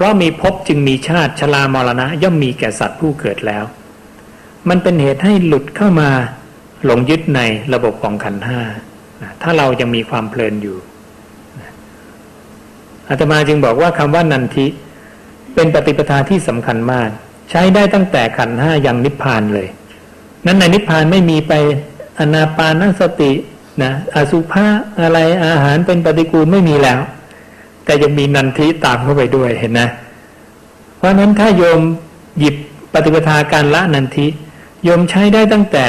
ราะมีภพจึงมีชาติชรามรณะย่อมมีแก่สัตว์ผู้เกิดแล้ว มันเป็นเหตุให้หลุดเข้ามาหลงยึดในระบบของขันห้าถ้าเรายังมีความเพลินอยู่อาตมาจึงบอกว่าคำว่านันทิเป็นปฏิปทาที่สำคัญมาก ใช้ได้ตั้งแต่ขันห้ายังนิพพานเลย นั้นในนิพพานไม่มีไปอนาปานสตินะอสุภะอะไรอาหารเป็นปฏิกูลไม่มีแล้ว แต่ยังมีนันทิตามเข้าไปด้วยเห็นนะ เพราะนั้นถ้าโยมหยิบปฏิปทาการละนันทิโยมใช้ได้ตั้งแต่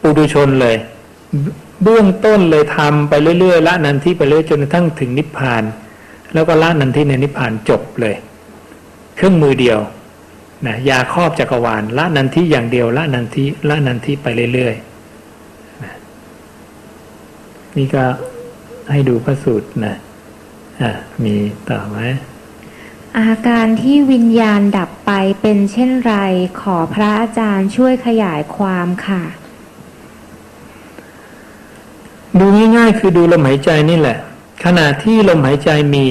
ปุถุชนเลย เบื้องต้นเลยทำไปเรื่อยๆละนันทิไปเรื่อยจนกระทั่งถึงนิพพาน แล้วก็ละนันทิในนิพพานจบเลย เครื่องมือเดียวนะยาครอบจักรวาลละนันทิอย่างเดียวละนันทิละนันทิไปเรื่อยๆนะนี่ก็ให้ดูพระสูตรนะ อะมีต่อไหมอาการที่วิญญาณดับไปเป็นเช่นไร ขอพระอาจารย์ช่วยขยายความค่ะ ดูง่ายๆคือดูลมหายใจนี่แหละ ขณะที่ลมหายใจมี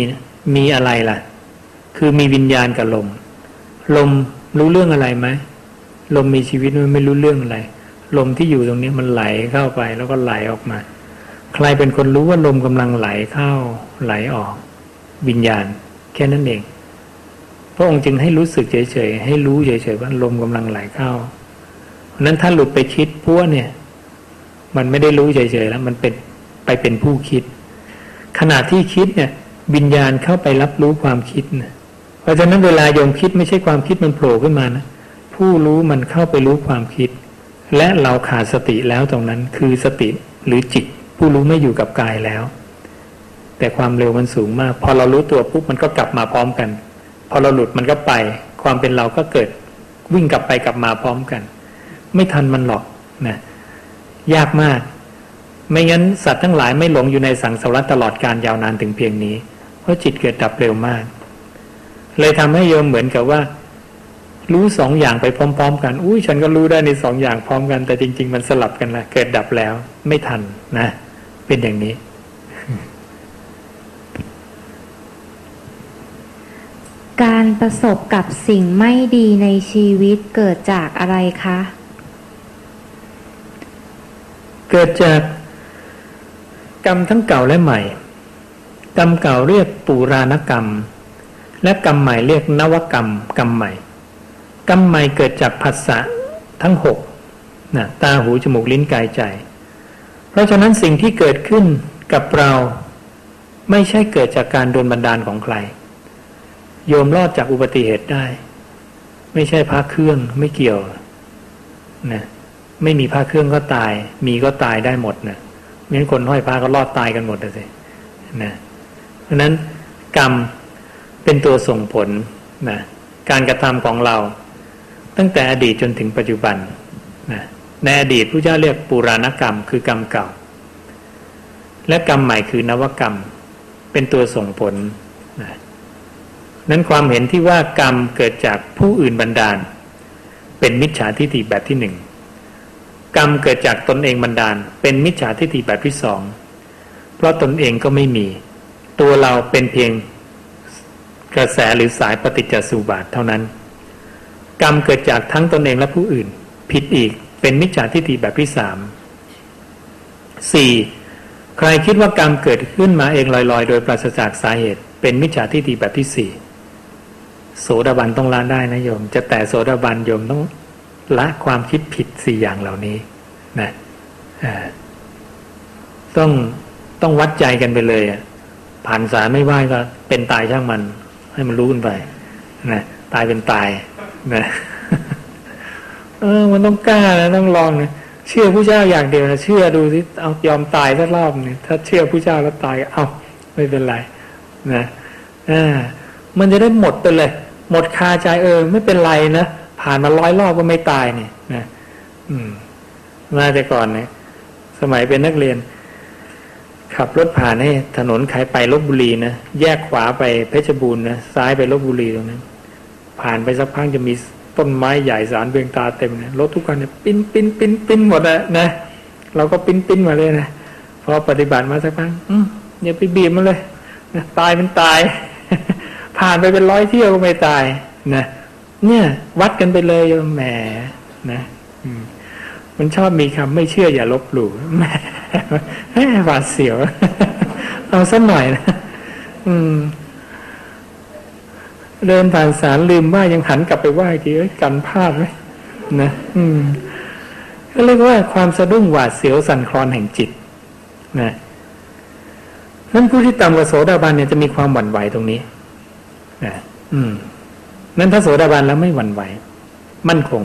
มีอะไรล่ะ คือมีวิญญาณกับลม ลมรู้เรื่องอะไรไหมลมมีชีวิตมันไม่รู้เรื่องอะไร ลมที่อยู่ตรงนี้มันไหลเข้าไปแล้วก็ไหลออกมา ใครเป็นคนรู้ว่าลมกำลังไหลเข้าไหลออก วิญญาณ แค่นั้นเอง พระองค์จึงให้รู้สึกเฉยๆให้รู้เฉยๆว่าลมกำลังไหลเข้าเพราะนั้นถ้าหลุดไปคิดพัวเนี่ย มันไม่ได้รู้เฉยๆแล้ว มันเป็นไปเป็นผู้คิด ขณะที่คิดเนี่ยวิญญาณเข้าไปรับรู้ความคิดนะเพราะฉะนั้นเวลาโยมคิดไม่ใช่ความคิดมันโผล่ขึ้นมานะผู้รู้มันเข้าไปรู้ความคิด และเราขาดสติแล้วตรงนั้นคือสติหรือจิต ผู้รู้ไม่อยู่กับกายแล้ว แต่ความเร็วมันสูงมาก พอเรารู้ตัวปุ๊บมันก็กลับมาพร้อมกัน พอเราหลุดมันก็ไป ความเป็นเราก็เกิดวิ่งกลับไปกลับมาพร้อมกัน ไม่ทันมันหรอกนะยากมาก ไม่งั้นสัตว์ทั้งหลายไม่หลงอยู่ในสังสารวัฏตลอดการยาวนานถึงเพียงนี้ เพราะจิตเกิดดับเร็วมาก เลยทำให้โยมเหมือนกับว่า รู้สองอย่างไปพร้อม ๆ กัน อุ้ยฉันก็รู้ได้ในสองอย่างพร้อมกัน แต่จริง ๆ มันสลับกันละเกิดดับแล้ว ไม่ทันนะ เป็นอย่างนี้ การประสบกับสิ่งไม่ดีในชีวิตเกิดจากอะไรคะ เกิดจากกรรมทั้งเก่าและใหม่ กรรมเก่าเรียกปูรานกรรม และกรรมใหม่เรียกนวกรรม กรรมใหม่ กรรมใหม่เกิดจากผัสสะทั้งหกนะตาหูจมูกลิ้นกายใจ เพราะฉะนั้นสิ่งที่เกิดขึ้นกับเราไม่ใช่เกิดจากการโดนบันดาลของใคร โยมรอดจากอุบัติเหตุได้ ไม่ใช่พระเครื่องไม่เกี่ยวนะไม่มีพระเครื่องก็ตาย มีก็ตายได้หมดนะงั้นคนห้อยพระก็รอดตายกันหมดเลยนะเพราะนั้นกรรมเป็นตัวส่งผลนะการกระทำของเรา ตั้งแต่อดีตจนถึงปัจจุบันนะ ในอดีตพระเจ้าเรียกปุราณกรรมคือกรรมเก่า และกรรมใหม่คือนวกรรม เป็นตัวส่งผลนะนั้นความเห็นที่ว่ากรรมเกิดจากผู้อื่นบันดาล เป็นมิจฉาทิฏฐิแบบที่หนึ่งกรรมเกิดจากตนเองบันดาล เป็นมิจฉาทิฏฐิแบบที่สองเพราะตนเองก็ไม่มี ตัวเราเป็นเพียงกระแสหรือสายปฏิจจสุบาทเท่านั้น กรรมเกิดจากทั้งตนเองและผู้อื่น ผิดอีก เป็นมิจฉาทิฏฐิแบบที่สามสี่ใครคิดว่ากรรมเกิดขึ้นมาเองลอยๆ โดยปราศจากสาเหตุ เป็นมิจฉาทิฏฐิแบบที่สี่โสดาบันต้องละได้นะโยม จะแต่โสดาบันโยมต้องละความคิดผิดสี่อย่างเหล่านี้นะต้องต้องวัดใจกันไปเลยอะผ่านสารไม่ไหวก็เป็นตายช่างมัน ให้มันรู้กันไปนะตายเป็นตายนะ เออ มันต้องกล้านะต้องลองนะเชื่อผู้เจ้าอย่างเดียวนะเชื่อดูสิเอายอมตายสักรอบนึงถ้าเชื่อผู้เจ้าแล้วตายเอาไม่เป็นไรนะอ่ามันจะได้หมดไปเลย หมดคาใจเออ ไม่เป็นไรนะผ่านมาร้อยรอบก็ไม่ตายเนี่ยนะอืมมาแต่ก่อนเนี่ยสมัยเป็นนักเรียน ขับรถผ่านให้ถนนใครไปลบบุรีนะแยกขวาไปเพชรบูรณ์นะซ้ายไปลบบุรีตรงนั้นผ่านไปสักพักจะมี ต้นไม้ใหญ่สารเบียงตาเต็มเนะรถทุกคันเนี่ยปิ้นปิ้นปิ้นปิ้นหมดอะนะเราก็ปิ้นปิ้นมาเลยนะพอปฏิบัติมาสักพักอย่าไปบีบมันเลยนะตายเป็นตาย ผ่านไปเป็นร้อยเที่ยวก็ไม่ตายนะเนี่ย วัดกันไปเลยแหมนะมันชอบมีคำไม่เชื่ออย่าลบหลู่แหมหวาดเสียว เอาสักหน่อยนะอืม เดินผ่านสารลืมว่ายังหันกลับไปไหว้ทีเอ้ยกันพลาดไหมนะอืมก็เรียกว่าความสะดุ้งหวาดเสียวสั่นคลอนแห่งจิตนะนั้นผู้ที่ต่ำกว่าโสดาบันเนี่ยจะมีความหวั่นไหวตรงนี้นะอืม นั้นถ้าโสดาบันแล้วไม่หวั่นไหว มั่นคง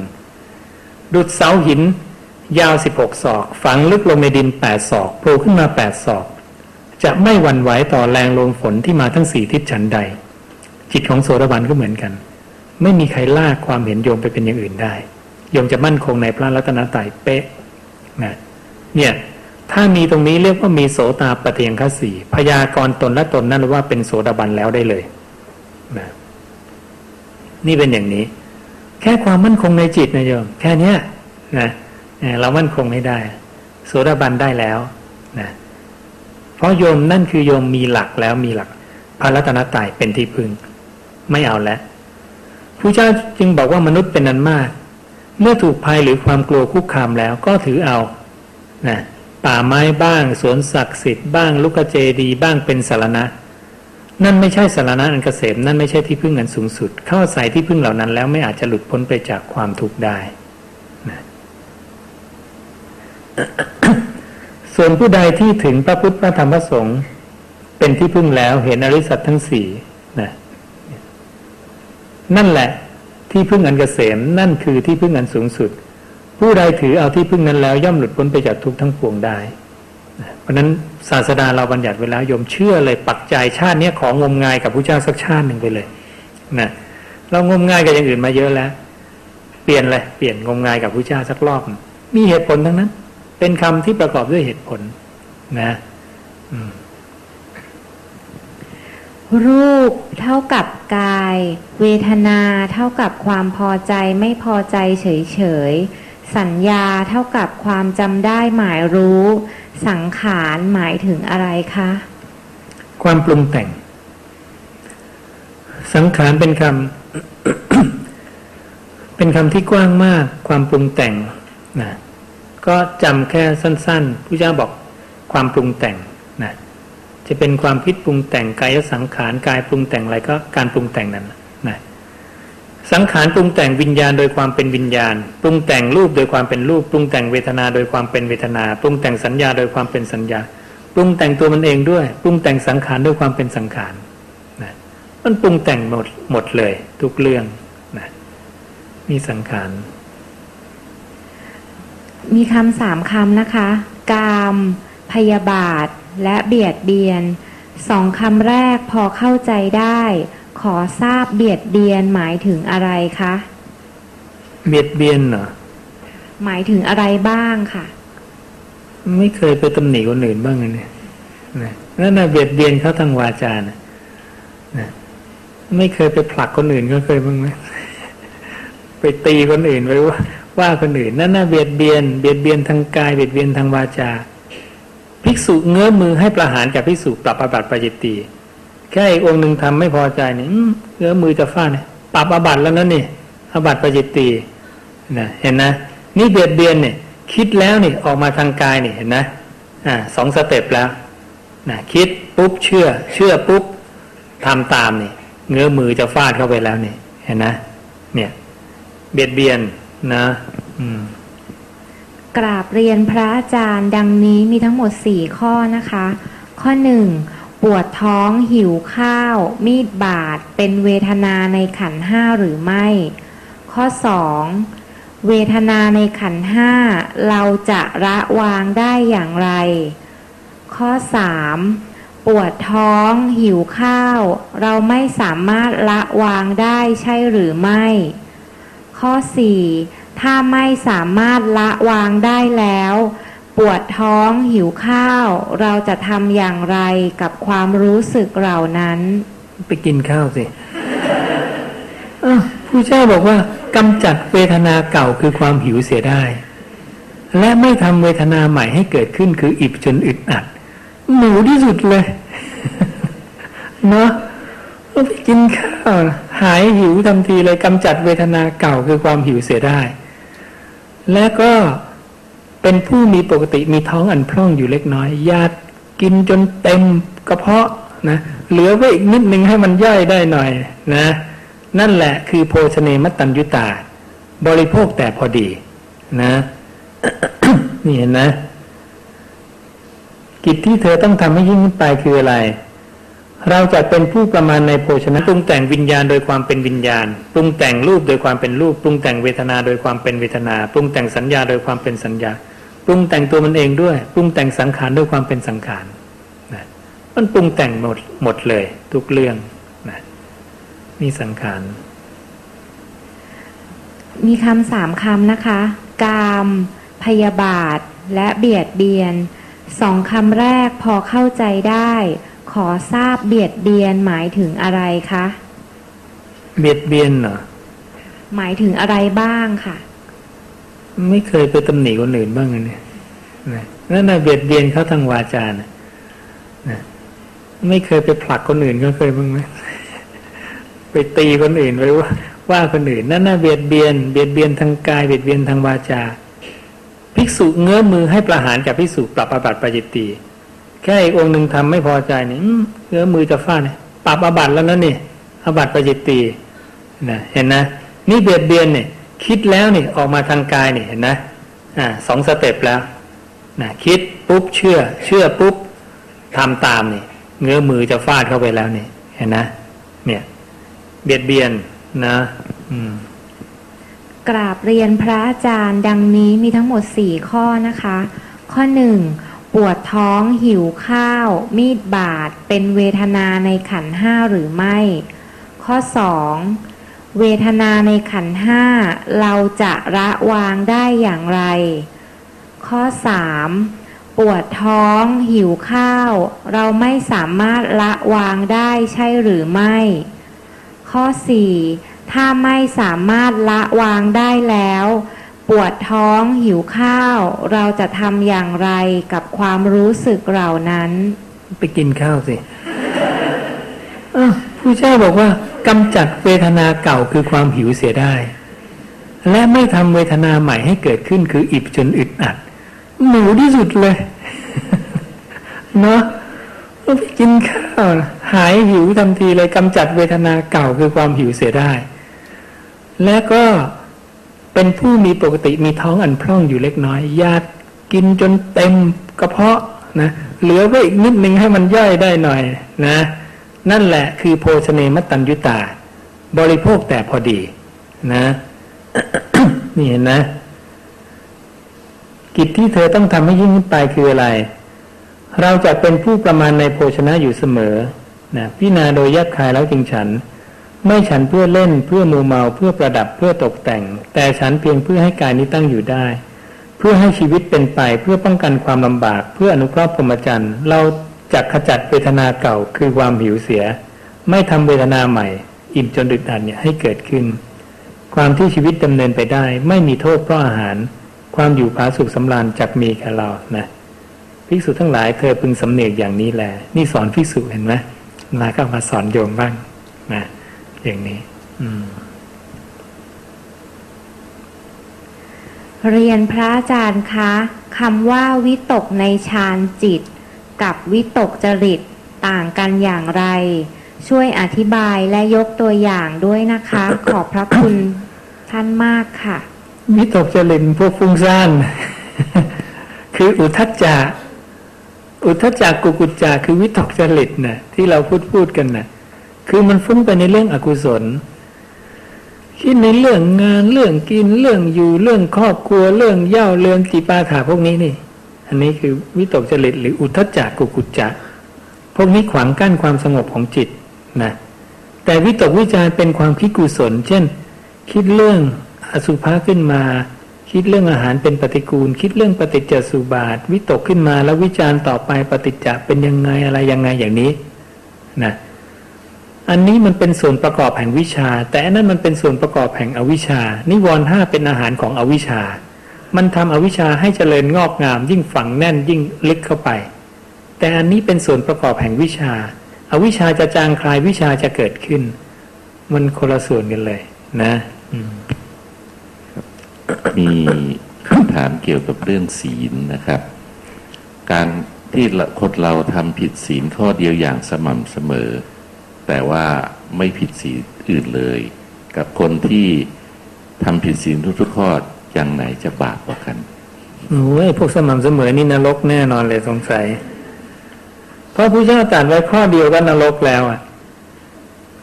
ดุดเสาหิน ยาวสิบหกศอก ฝังลึกลงในดินแปดศอกโผล่ขึ้นมาแปดศอก จะไม่หวั่นไหวต่อแรงลมฝนที่มาทั้งสี่ทิศฉันใด จิตของโสดาบันก็เหมือนกัน ไม่มีใครลากความเห็นโยมไปเป็นอย่างอื่นได้ โยมจะมั่นคงในพระรัตนตรัยเป๊ะนะเนี่ยถ้ามีตรงนี้เรียกว่ามีโสตาปเทียงคสีพยากรตนและตนนั่นว่าเป็นโสดาบันแล้วได้เลยนะนี่เป็นอย่างนี้ แค่ความมั่นคงในจิตนะโยมแค่เนี้ยนะเรามั่นคงไม่ได้ โสดาบันได้แล้วนะเพราะโยมนั่นคือโยมมีหลักแล้วมีหลักพระรัตนตรัยเป็นที่พึ่ง ไม่เอาแล้วผู้เจ้าจึงบอกว่ามนุษย์เป็นนันมาก เมื่อถูกภัยหรือความกลัวคุกคามแล้วก็ถือเอานะป่าไม้บ้างสวนศักดิ์สิทธิ์บ้างลุกเจดีบ้างเป็นสารณะ นั่นไม่ใช่สารณะอันเกษมนั่นไม่ใช่ที่พึ่งอันสูงสุด เข้าใส่ที่พึ่งเหล่านั้นแล้วไม่อาจจะหลุดพ้นไปจากความทุกข์ได้นะส่วนผู้ใดที่ถึงพระพุทธพระธรรมพระสงฆ์เป็นที่พึ่งแล้วเห็นอริสัตทั้งสี่ นั่นแหละที่พึ่งอันเกษมนั่นคือที่พึ่งอันสูงสุด ผู้ใดถือเอาที่พึ่งนั้นแล้วย่อมหลุดพ้นไปจากทุกข์ทั้งปวงได้ เพราะนั้นศาสดาเราบัญญัติเวลายมเชื่อเลยปักใจชาตินี้ของงมงายกับพระเจ้าสักชาติหนึ่งไปเลยนะเรางมงายกับอย่างอื่นมาเยอะแล้ว เปลี่ยนเลยเปลี่ยนงมงายกับพระเจ้าสักรอบ มีเหตุผลทั้งนั้น เป็นคำที่ประกอบด้วยเหตุผลนะ อืม รูปเท่ากับกาย เวทนาเท่ากับความพอใจไม่พอใจเฉยๆ สัญญาเท่ากับความจำได้หมายรู้ สังขารหมายถึงอะไรคะ ความปรุงแต่ง สังขารเป็นคำเป็นคำที่กว้างมาก ความปรุงแต่งนะก็จำแค่สั้นๆผู้เจ้าบอกความปรุงแต่ง จะเป็นความคิดปรุงแต่งกายสังขารกายปรุงแต่งอะไรก็การปรุงแต่งนั้นนะสังขารปรุงแต่งวิญญาณโดยความเป็นวิญญาณ ปรุงแต่งรูปโดยความเป็นรูป ปรุงแต่งเวทนาโดยความเป็นเวทนา ปรุงแต่งสัญญาโดยความเป็นสัญญา ปรุงแต่งตัวมันเองด้วย ปรุงแต่งสังขารด้วยความเป็นสังขารนะมันปรุงแต่งหมดหมดเลย ทุกเรื่องนะมีสังขารมีคำสามคำนะคะ กาม พยาบาท และเบียดเบียนสองคำแรกพอเข้าใจได้ ขอทราบเบียดเบียนหมายถึงอะไรคะเบียดเบียนเหรอหมายถึงอะไรบ้างค่ะ ไม่เคยไปตำหนิคนอื่นบ้างเลยนะนั่นน่ะเบียดเบียนเขาทางวาจานะนะไม่เคยไปผลักคนอื่นก็เคยบ้างไหมไปตีคนอื่นไปว่าว่าคนอื่นนั่นน่ะเบียดเบียน เบียดเบียนทางกายเบียดเบียนทางวาจา ภิกษุเงื้อมือให้ประหารกับภิกษุปรับอาบัติปาจิตตีแค่อีกองหนึ่งทำไม่พอใจนี่เงื้อมือจะฟาดเนี่ยปรับอาบัติแล้วนั่นนี่อาบัติปาจิตตีนะเห็นนะ นี่เบียดเบียนเนี่ยคิดแล้วนี่ออกมาทางกายนี่เห็นนะอ่าสองสเต็ปแล้วนะคิดปุ๊บเชื่อ เชื่อปุ๊บทำตามนี่เงื้อมือจะฟาดเข้าไปแล้วนี่เห็นนะ เนี่ย เบียดเบียนนะ อืม กราบเรียนพระอาจารย์ดังนี้มีทั้งหมดสี่ข้อนะคะ ข้อหนึ่งปวดท้องหิวข้าว มีดบาดเป็นเวทนาในขันห้าหรือไม่ ข้อสองเวทนาในขันห้าเราจะระวางได้อย่างไร ข้อสามปวดท้องหิวข้าว เราไม่สามารถละวางได้ใช่หรือไม่ ข้อสี่ ถ้าไม่สามารถละวางได้แล้ว ปวดท้องหิวข้าว เราจะทำอย่างไรกับความรู้สึกเหล่านั้น ไปกินข้าวสิผู้เจ้าบอกว่ากำจัดเวทนาเก่าคือความหิวเสียได้ และไม่ทำเวทนาใหม่ให้เกิดขึ้นคืออิบจนอึดอัด หนูที่สุดเลยเนาะไปกินข้าวหายหิวทันทีเลยกำจัดเวทนาเก่าคือความหิวเสียได้ และก็เป็นผู้มีปกติมีท้องอันพร่องอยู่เล็กน้อยญาติกินจนเต็มกระเพาะนะเหลือไว้อีกนิดนึงให้มันย่อยได้หน่อยนะ นั่นแหละคือโภชเนมตัญยุตา บริโภคแต่พอดีนะนี่เห็นนะ กิจที่เธอต้องทำให้ยิ่งขึ้นไปคืออะไร เราจะเป็นผู้ประมาณในโภชนะปรุงแต่งวิญญาณโดยความเป็นวิญญาณปรุงแต่งรูปโดยความเป็นรูปปรุงแต่งเวทนาโดยความเป็นเวทนาปรุงแต่งสัญญาโดยความเป็นสัญญาปรุงแต่งตัวมันเองด้วยปรุงแต่งสังขารด้วยความเป็นสังขารนะมันปรุงแต่งหมดหมดเลย ทุกเรื่องนะนี่สังขารมีคำสามคำนะคะ กาม พยาบาท และเบียดเบียนสองคำแรกพอเข้าใจได้ ขอทราบเบียดเบียนหมายถึงอะไรคะ เบียดเบียนเหรอ หมายถึงอะไรบ้างค่ะ ไม่เคยไปตำหนิคนอื่นบ้างเลยเนี่ยนะนั่นน่ะเบียดเบียนเขาทางวาจานะนะไม่เคยไปผลักคนอื่นก็เคยบ้างไหมไปตีคนอื่นไปว่าว่าคนอื่นนั่นน่ะเบียดเบียน เบียดเบียนทางกายเบียดเบียนทางวาจา ภิกษุเงื้อมือให้ประหารกับภิกษุปรับอาบัติปาจิตตี แค่อีกองค์หนึ่งทำไม่พอใจนี่อื้อเงื้อมือจะฟาดเนี่ยปรับอาบัตแล้วนั่นนี่อาบัติปาจิตตีนะเห็นนะนี่เบียดเบียนเนี่ยคิดแล้วนี่ออกมาทางกายนี่เห็นนะอ่าสองสเต็ปแล้วนะคิดปุ๊บเชื่อ เชื่อปุ๊บทำตามนี่เงื้อมือจะฟาดเข้าไปแล้วนี่เห็นนะเนี่ย เบียดเบียนนะอืมกราบเรียนพระอาจารย์ดังนี้มีทั้งหมดสี่ข้อนะคะ ข้อหนึ่ง ปวดท้องหิวข้าว มีดบาด เป็นเวทนาในขันห้าหรือไม่ ข้อสองเวทนาในขันห้าเราจะระวางได้อย่างไร ข้อสามปวดท้อง หิวข้าว เราไม่สามารถละวางได้ใช่หรือไม่ ข้อ 4. ถ้าไม่สามารถละวางได้แล้ว ปวดท้องหิวข้าว เราจะทำอย่างไรกับความรู้สึกเหล่านั้น ไปกินข้าวสิผู้เจ้าบอกว่ากำจัดเวทนาเก่าคือความหิวเสียได้ และไม่ทำเวทนาใหม่ให้เกิดขึ้นคืออิบจนอึดอัดหนูที่สุดเลยเนาะไปกินข้าวหายหิวทันทีเลยกำจัดเวทนาเก่าคือความหิวเสียได้ และก็ เป็นผู้มีปกติมีท้องอันพร่องอยู่เล็กน้อยญาติกินจนเต็มกระเพาะนะเหลือไว้อีกนิดนึงให้มันย่อยได้หน่อยนะ นั่นแหละคือโภชเนมตัญยุตา บริโภคแต่พอดีนะนี่เห็นนะ กิจที่เธอต้องทำให้ยิ่งขึ้นไปคืออะไร เราจะเป็นผู้ประมาณในโภชนะอยู่เสมอนะพิจารณาโดยแยบคายแล้วจึงฉัน ไม่ฉันเพื่อเล่นเพื่อมูเมาเพื่อประดับเพื่อตกแต่ง แต่ฉันเพียงเพื่อให้กายนี้ตั้งอยู่ได้ เพื่อให้ชีวิตเป็นไปเพื่อป้องกันความลำบาก เพื่ออนุเคราะห์พรหมจรรย์เราจะขจัดเวทนาเก่าคือความหิวเสีย ไม่ทำเวทนาใหม่ อิ่มจนดึดดันเนี่ยให้เกิดขึ้น ความที่ชีวิตดำเนินไปได้ ไม่มีโทษเพราะอาหาร ความอยู่ผาสุขสำราญจักมีแก่เรานะภิกษุทั้งหลายเธอพึงสำเนียกอย่างนี้แหละนี่สอนภิกษุเห็นไหมลาก็มาสอนโยมบ้างนะ อย่างนี้ อืม เรียนพระอาจารย์คะคำว่าวิตกในฌานจิต กับวิตกจริตต่างกันอย่างไร ช่วยอธิบายและยกตัวอย่างด้วยนะคะ ขอบพระคุณท่านมากค่ะ วิตกจริตพวกฟุ้งซ่านคืออุทจจะอุทจจะกุกุจจะคือวิตกจริตนะที่เราพูดพูดกันนะ คือมันฟุ้งไปในเรื่องอกุศล คิดในเรื่องงานเรื่องกินเรื่องอยู่เรื่องครอบครัวเรื่องเย่าเรื่องจีปาถาพวกนี้นี่ อันนี้คือวิตกจริตหรืออุทจจะกุกุจจะพวกนี้ขวางกั้นความสงบของจิตนะแต่วิตกวิจารเป็นความคิดกุศล เช่น คิดเรื่องอสุภะขึ้นมา คิดเรื่องอาหารเป็นปฏิกูล คิดเรื่องปฏิจจสุบาท วิตกขึ้นมาแล้ววิจารณ์ต่อไปปฏิจจะเป็นยังไงอะไรยังไงอย่างนี้นะ อันนี้มันเป็นส่วนประกอบแห่งวิชา แต่อันนั้นมันเป็นส่วนประกอบแห่งอวิชา นิวรณ์ห้าเป็นอาหารของอวิชา มันทำอวิชาให้เจริญงอกงาม ยิ่งฝังแน่นยิ่งลึกเข้าไป แต่อันนี้เป็นส่วนประกอบแห่งวิชา อวิชาจะจางคลายวิชาจะเกิดขึ้น มันคนละส่วนกันเลย นะมีคำถามเกี่ยวกับเรื่องศีลนะครับ การที่คนเราทำผิดศีลข้อเดียวอย่างสม่ำเสมอ แต่ว่าไม่ผิดศีลอื่นเลย กับคนที่ทำผิดศีลทุกๆข้ออย่างไหนจะบาปกว่ากันโอ้ยพวกสม่ำเสมอนี่นรกแน่นอนเลยสงสัย เพราะพระเจ้าตรัสไว้ข้อเดียวก็นรกแล้วอะ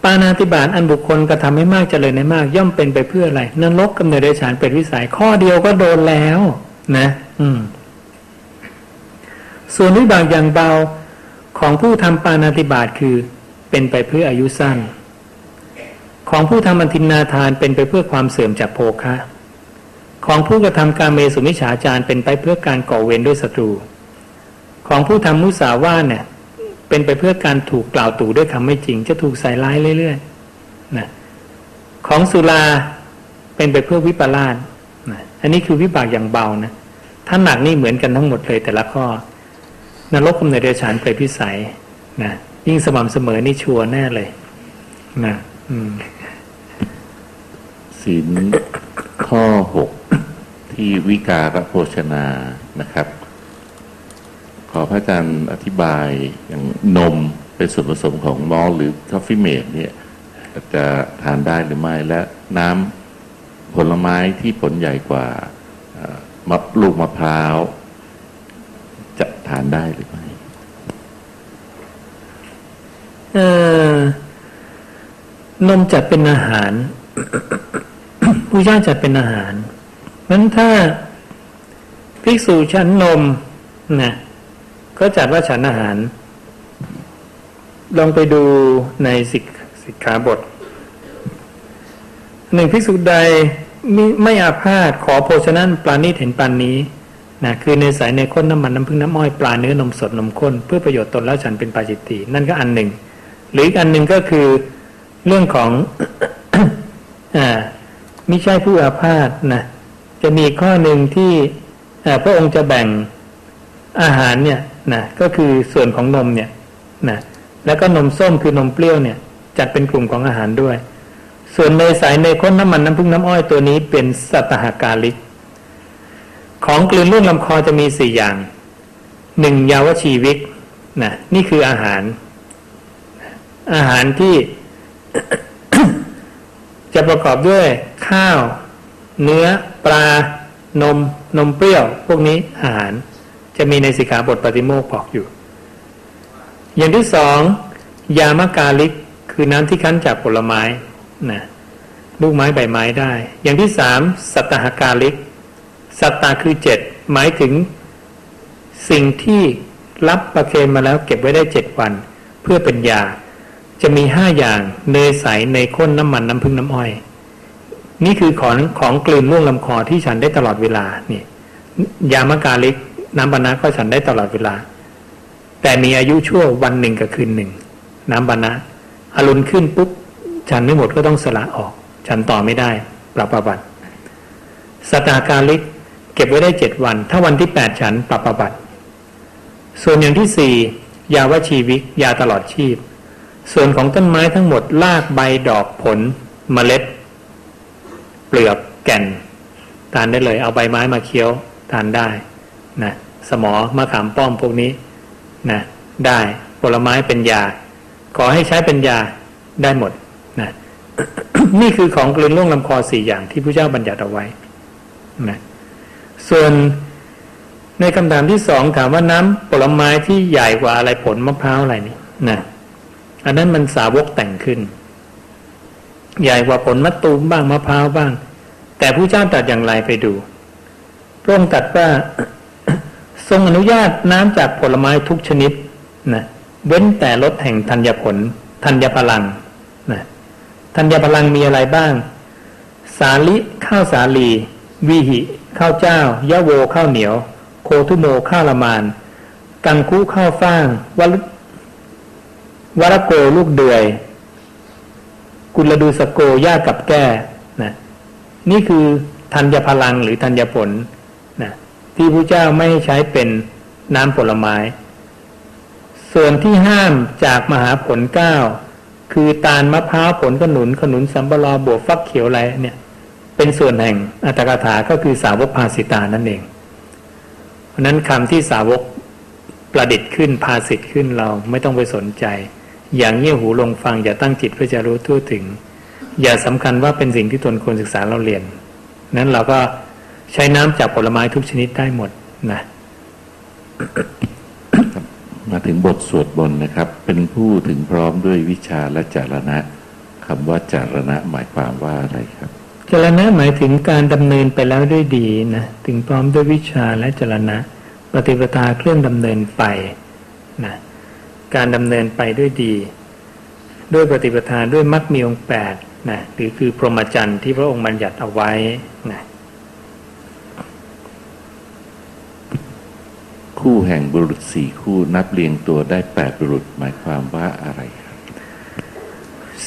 ปานาติบาตอันบุคคลกระทำให้มากเจริญในมาก ย่อมเป็นไปเพื่ออะไรนรกกำเนิดเดชานเป็นวิสัย ข้อเดียวก็โดนแล้ว นะ อืม ส่วนวิบากอย่างเบาของผู้ทำปานาติบาตคือ เป็นไปเพื่ออายุสั้น ของผู้ทำอันทินนาทานเป็นไปเพื่อความเสื่อมจากโภคะ ของผู้กระทำการเมสุมิฉาจารเป็นไปเพื่อการก่อเวรด้วยศัตรู ของผู้ทำมุสาวาทเนี่ยเป็นไปเพื่อการถูกกล่าวตู่ด้วยคำไม่จริง จะถูกใส่ร้ายเรื่อยๆนะของสุราเป็นไปเพื่อวิปลาสนะอันนี้คือวิบากอย่างเบานะถ้าหนักนี่เหมือนกันทั้งหมดเลยแต่ละข้อนรกกำเนิดเดชานเปรตพิสัยนะ ยิ่งสม่ำเสมอนี่ชัวร์แน่เลยนะอืมศีลข้อหกที่วิการโภชนานะครับ ขอพระอาจารย์อธิบายอย่างนมเป็นส่วนผสมของมอลหรือคอฟฟี่เมดเนี่ยจะทานได้หรือไม่และน้ำผลไม้ที่ผลใหญ่กว่ามะลูกมะพร้าว จะทานได้หรือไม่ เอ่อ นมจัดเป็นอาหารผู้ย่าจัดเป็นอาหารนั้นถ้าภิกษุฉันนมนะก็จัดว่าฉันอาหาร ลองไปดูในสิกสิกขาบทหนึ่งภิกษุใดมิไม่อาพาธขอโภชนะปลาณีตเห็นปานนี้นะคือในสายในข้นน้ำมันน้ำพึ่งน้ำอ้อยปลาเนื้อนมสดนมข้นเพื่อประโยชน์ตนแล้วฉันเป็นปาจิตตินั่นก็อันหนึ่ง หรืออีกอันหนึ่งก็คือเรื่องของอไม่ใช่ผู้อาพาธนะจะมีข้อหนึ่งที่พระองค์จะแบ่งอาหารเนี่ยนะก็คือส่วนของนมเนี่ยนะแล้วก็นมส้มคือนมเปรี้ยวเนี่ย จัดเป็นกลุ่มของอาหารด้วย ส่วนเนยใสเนยข้นน้ำมันน้ำพึ่งน้ำอ้อยตัวนี้เป็นสัตหาการลิก ของกลืนเลุ่อนลำคอจะมีสี่อย่างหนึ่งยาวชีวิกนะนี่คืออาหาร อาหารที่จะประกอบด้วยข้าว เนื้อปลานมนมเปรี้ยว พวกนี้อาหารจะมีในสิกขาบทปฏิโมกข์บอกอยู่ อย่างที่สองยามกาลิกคือน้ำที่คั้นจากผลไม้นะลูกไม้ใบไม้ได้ อย่างที่สามสัตหกาลิก สัตตาคือเจ็ดหมายถึง สิ่งที่รับประเคนมาแล้วเก็บไว้ได้เจ็ดวัน เพื่อเป็นยา จะมีห้าอย่างเนยใสเนข้นน้ำมันน้ำพึ่งน้ำอ้อย นี่คือของของกลืนล่วงลำคอที่ฉันได้ตลอดเวลานี่ยามกาลิกน้ำบานะก็ฉันได้ตลอดเวลา แต่มีอายุชั่ววันหนึ่งกับคืนหนึ่ง น้ำบานะอรุณขึ้นปุ๊บฉันไม่หมดก็ต้องสละออก ฉันต่อไม่ได้ปรับประบัติสตากาลิกเก็บไว้ได้เจ็ดวัน ถ้าวันที่แปดฉันปรับประบัติส่วนอย่างที่สี่ยาวชีวิกยาตลอดชีพ ส่วนของต้นไม้ทั้งหมดรากใบดอกผลเมล็ด เปลือกแก่นทานได้เลย เอาใบไม้มาเคี้ยวทานได้นะสมอมะขามป้อมพวกนี้นะได้ผลไม้เป็นยา ขอให้ใช้เป็นยาได้หมดนะนี่คือของกลืนล่วงลำคอสี่อย่างที่พระเจ้าบัญญัติเอาไว้นะส่วนในคำถามที่สองถามว่าน้ำผลไม้ที่ใหญ่กว่าอะไรผลมะพร้าวอะไรนี่นะ อันนั้นมันสาวกแต่งขึ้น ใหญ่กว่าผลมะตูมบ้างมะพร้าวบ้าง แต่ผู้เจ้าตรัสอย่างไรไปดูพระองค์ตรัสว่าทรงอนุญาตน้ำจากผลไม้ทุกชนิดนะเว้นแต่รสแห่งธัญผลธัญพลังนะธัญพลังมีอะไรบ้าง สาลิข้าวสาลีวีหิข้าวเจ้ายะโวข้าวเหนียว โคทุโมข้าวละมานกังคุข้าวฟ่างวัล วรโกลูกเดือย กุลดูสโกย่ากับแก้นะนี่คือธัญพลังหรือธัญผลนะที่พระเจ้าไม่ให้ใช้เป็นน้ำผลไม้ ส่วนที่ห้ามจากมหาผลเก้าคือตาลมะพร้าวผลขนุนขนุนสัมบลอบวกฟักเขียวอะไรเนี่ย เป็นส่วนแห่งอัตถกถาก็คือสาวกภาสิตานั่นเอง เพราะนั้นคำที่สาวกประดิษฐ์ขึ้นภาสิทธ์ขึ้นเราไม่ต้องไปสนใจ อย่างเงี่ยหูลงฟังอย่าตั้งจิตเพื่อจะรู้ทั่วถึง อย่าสำคัญว่าเป็นสิ่งที่ตนควรศึกษาเราเรียน นั้นเราก็ใช้น้ำจากผลไม้ทุกชนิดได้หมดนะมาถึงบทสวดบนต์นะครับ เป็นผู้ถึงพร้อมด้วยวิชาและจารณะคำว่าจารณะหมายความว่าอะไรครับจรณะหมายถึงการดำเนินไปแล้วด้วยดีนะถึงพร้อมด้วยวิชาและจรณะ ปฏิปทาเครื่องดำเนินไปนะ การดำเนินไปด้วยดี ด้วยปฏิปทาด้วยมรรคมีองค์แปดนะหรือคือพรหมจรรย์ที่พระองค์บัญญัติเอาไว้นะคู่แห่งบุรุษสี่คู่นับเรียงตัวได้แปดบุรุษหมายความว่าอะไรครับ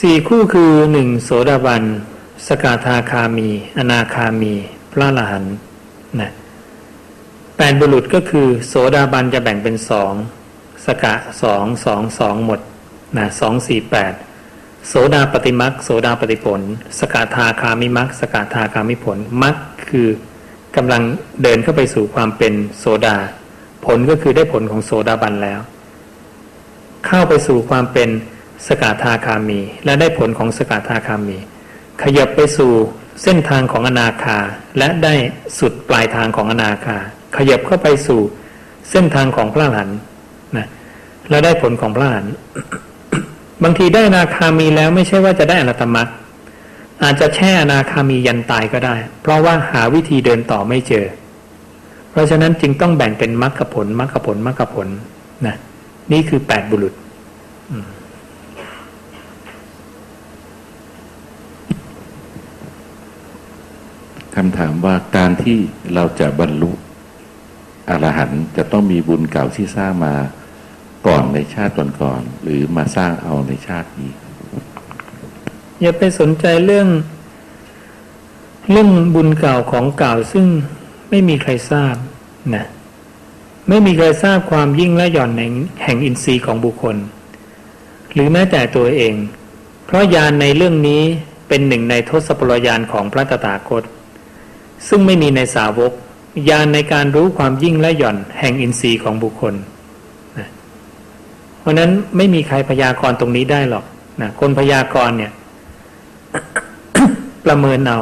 สี่คู่คือหนึ่งโสดาบัน สกทาคามี อนาคามี พระอรหันต์นะแปดบุรุษก็คือ โสดาบันจะแบ่งเป็นสอง สกะสองสองสองหมดนะสองสี่แปดโสดาปฏิมักโสดาปฏิผล สกทาคามิมักสกทาคามิผลมักคือกำลังเดินเข้าไปสู่ความเป็นโสดา ผลก็คือได้ผลของโสดาบันแล้ว เข้าไปสู่ความเป็นสกทาคามี และได้ผลของสกทาคามี ขยับไปสู่เส้นทางของอนาคาและได้สุดปลายทางของอนาคา ขยับเข้าไปสู่เส้นทางของพระอรหัน นะและได้ผลของพระอรหันต์บางทีได้อนาคามีแล้วไม่ใช่ว่าจะได้อนัตตมรรคอาจจะแช่อนาคามียันตายก็ได้ เพราะว่าหาวิธีเดินต่อไม่เจอ เพราะฉะนั้นจึงต้องแบ่งเป็นมรรคผลมรรคผลมรรคผลนะนี่คือแปดบุรุษคำถามว่าการที่เราจะบรรลุอรหันต์จะต้องมีบุญเก่าที่สร้างมา ก่อนในชาติก่อนๆหรือมาสร้างเอาในชาตินี้ อย่าไปสนใจเรื่อง เรื่องบุญเก่าของเก่าซึ่งไม่มีใครทราบนะไม่มีใครทราบความยิ่งและหย่อนแห่งแห่งอินทรีย์ของบุคคล หรือแม้แต่ตัวเอง เพราะยานในเรื่องนี้เป็นหนึ่งในทศพลยานของพระตถาคต ซึ่งไม่มีในสาวกยานในการรู้ความยิ่งและหย่อนแห่งอินทรีย์ของบุคคล เพราะนั้นไม่มีใครพยากรณ์ตรงนี้ได้หรอกนะคนพยากรณ์เนี่ย ประเมินเอา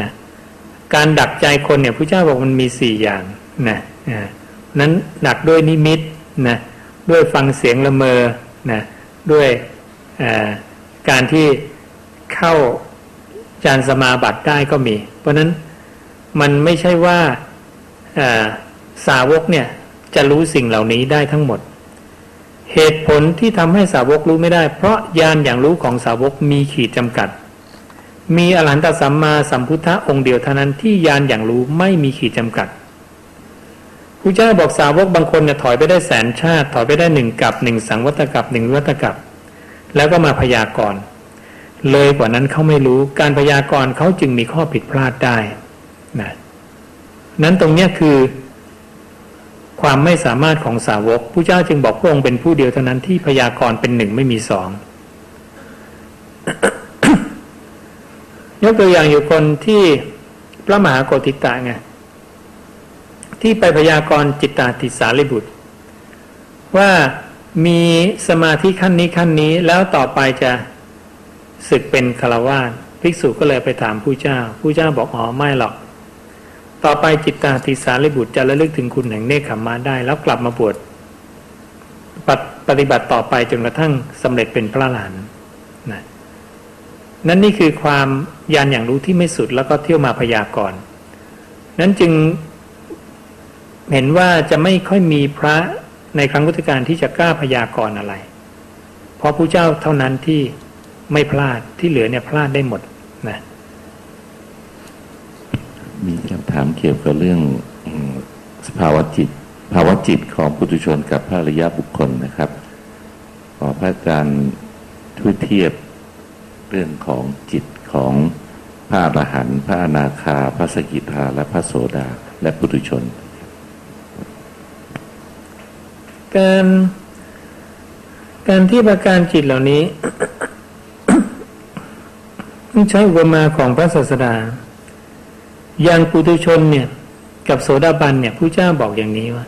นะการดักใจคนเนี่ยพระเจ้าบอกมันมีสี่อย่างนะนั้นดักด้วยนิมิตนะด้วยฟังเสียงละเมอนะด้วยการที่เข้าฌานสมาบัติได้ก็มี เพราะนั้นมันไม่ใช่ว่าสาวกเนี่ยจะรู้สิ่งเหล่านี้ได้ทั้งหมด เหตุผลที่ทำให้สาวกรู้ไม่ได้ เพราะญาณอย่างรู้ของสาวกมีขีดจำกัด มีอรหันตสัมมาสัมพุทธะองค์เดียวเท่านั้นที่ญาณอย่างรู้ไม่มีขีดจำกัดพระเจ้าบอกสาวกบางคนเนี่ยถอยไปได้แสนชาติ ถอยไปได้หนึ่งกับหนึ่งสังวัตกับหนึ่งวัตกับ แล้วก็มาพยากรณ์เลยกว่านั้นเขาไม่รู้การพยากรณ์เขาจึงมีข้อผิดพลาดได้นะนั้นตรงเนี้ยคือ ความไม่สามารถของสาวกผู้เจ้าจึงบอกพระองค์เป็นผู้เดียวเท่านั้นที่พยากรณ์เป็นหนึ่งไม่มีสองยกตัวอย่างอยู่คนที่พระมหาโกติตะไงที่ไปพยากรณ์จิตตาติสาริบุตร ว่ามีสมาธิขั้นนี้ขั้นนี้แล้วต่อไปจะศึกเป็นคาวาสภิกษุก็เลยไปถามผู้เจ้า ผู้เจ้าบอกอ๋อไม่หรอก ต่อไปจิตตาติสาริบุตรจะระลึกถึงคุณแห่งเนคขมมาได้ แล้วกลับมาบวชปฏิปฏิบัติต่อไปจนกระทั่งสำเร็จเป็นพระอรหันนะนั่นนี่คือความยานอย่างรู้ที่ไม่สุดแล้วก็เที่ยวมาพยากรณ์นั้นจึงเห็นว่าจะไม่ค่อยมีพระในครั้งพุทธกาลที่จะกล้าพยากรณ์อะไร เพราะผู้เจ้าเท่านั้นที่ไม่พลาดที่เหลือเนี่ยพลาดได้หมดนะ มีคำถามเกี่ยวกับเรื่องสภาวะจิต ภาวะจิตของปุถุชนกับพระริยบุคคลนะครับ ขอพระอาจารย์ช่วยเทียบเรื่องของจิตของพระอรหันต์พระอนาคา พระสกิทาและพระโสดา และปุถุชน การการที่ประการจิตเหล่านี้ต้องใช้อุปมาของพระศาสดา อย่างปุถุชนเนี่ยกับโสดาบันเนี่ยผู้เจ้าบอกอย่างนี้ว่า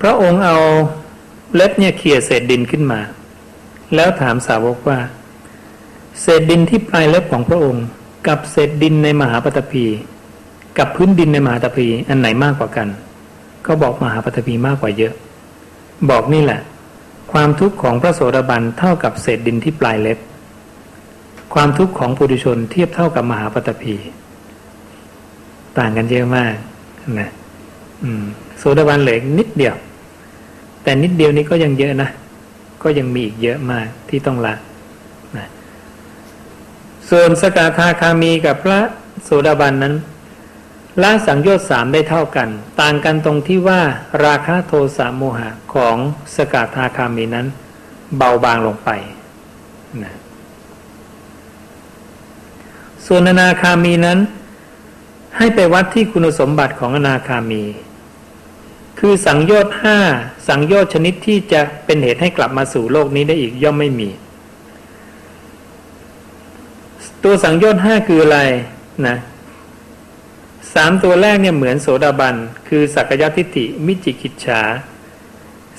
พระองค์เอาเล็บเนี่ยเขี่ยเศษดินขึ้นมา แล้วถามสาวกว่า เศษดินที่ปลายเล็บของพระองค์ กับเศษดินในมหาปฐพี กับพื้นดินในมหาปฐพีอันไหนมากกว่ากัน ก็บอกมหาปฐพีมากกว่าเยอะ บอกนี่แหละ ความทุกข์ของพระโสดาบันเท่ากับเศษดินที่ปลายเล็บ ความทุกข์ของปุถุชนเทียบเท่ากับมหาปฐพี ต่างกันเยอะมากนะอืมโสดาบันเหลือนิดเดียว แต่นิดเดียวนี้ก็ยังเยอะนะ ก็ยังมีอีกเยอะมากที่ต้องละนะส่วนสกทาคามีกับพระโสดาบันนั้นละสังโยชน์สามได้เท่ากัน ต่างกันตรงที่ว่าราคะโทสะโมหะของสกทาคามีนั้น เบาบางลงไปนะส่วนอนาคามีนั้น ให้ไปวัดที่คุณสมบัติของอนาคามี คือสังโยชน์ห้าสังโยชน์ชนิดที่จะเป็นเหตุให้กลับมาสู่โลกนี้ได้อีกย่อมไม่มี ตัวสังโยชน์ห้าคืออะไรนะสามตัวแรกเนี่ยเหมือนโสดาบัน คือสักยทิฏฐิมิจิกิจฉา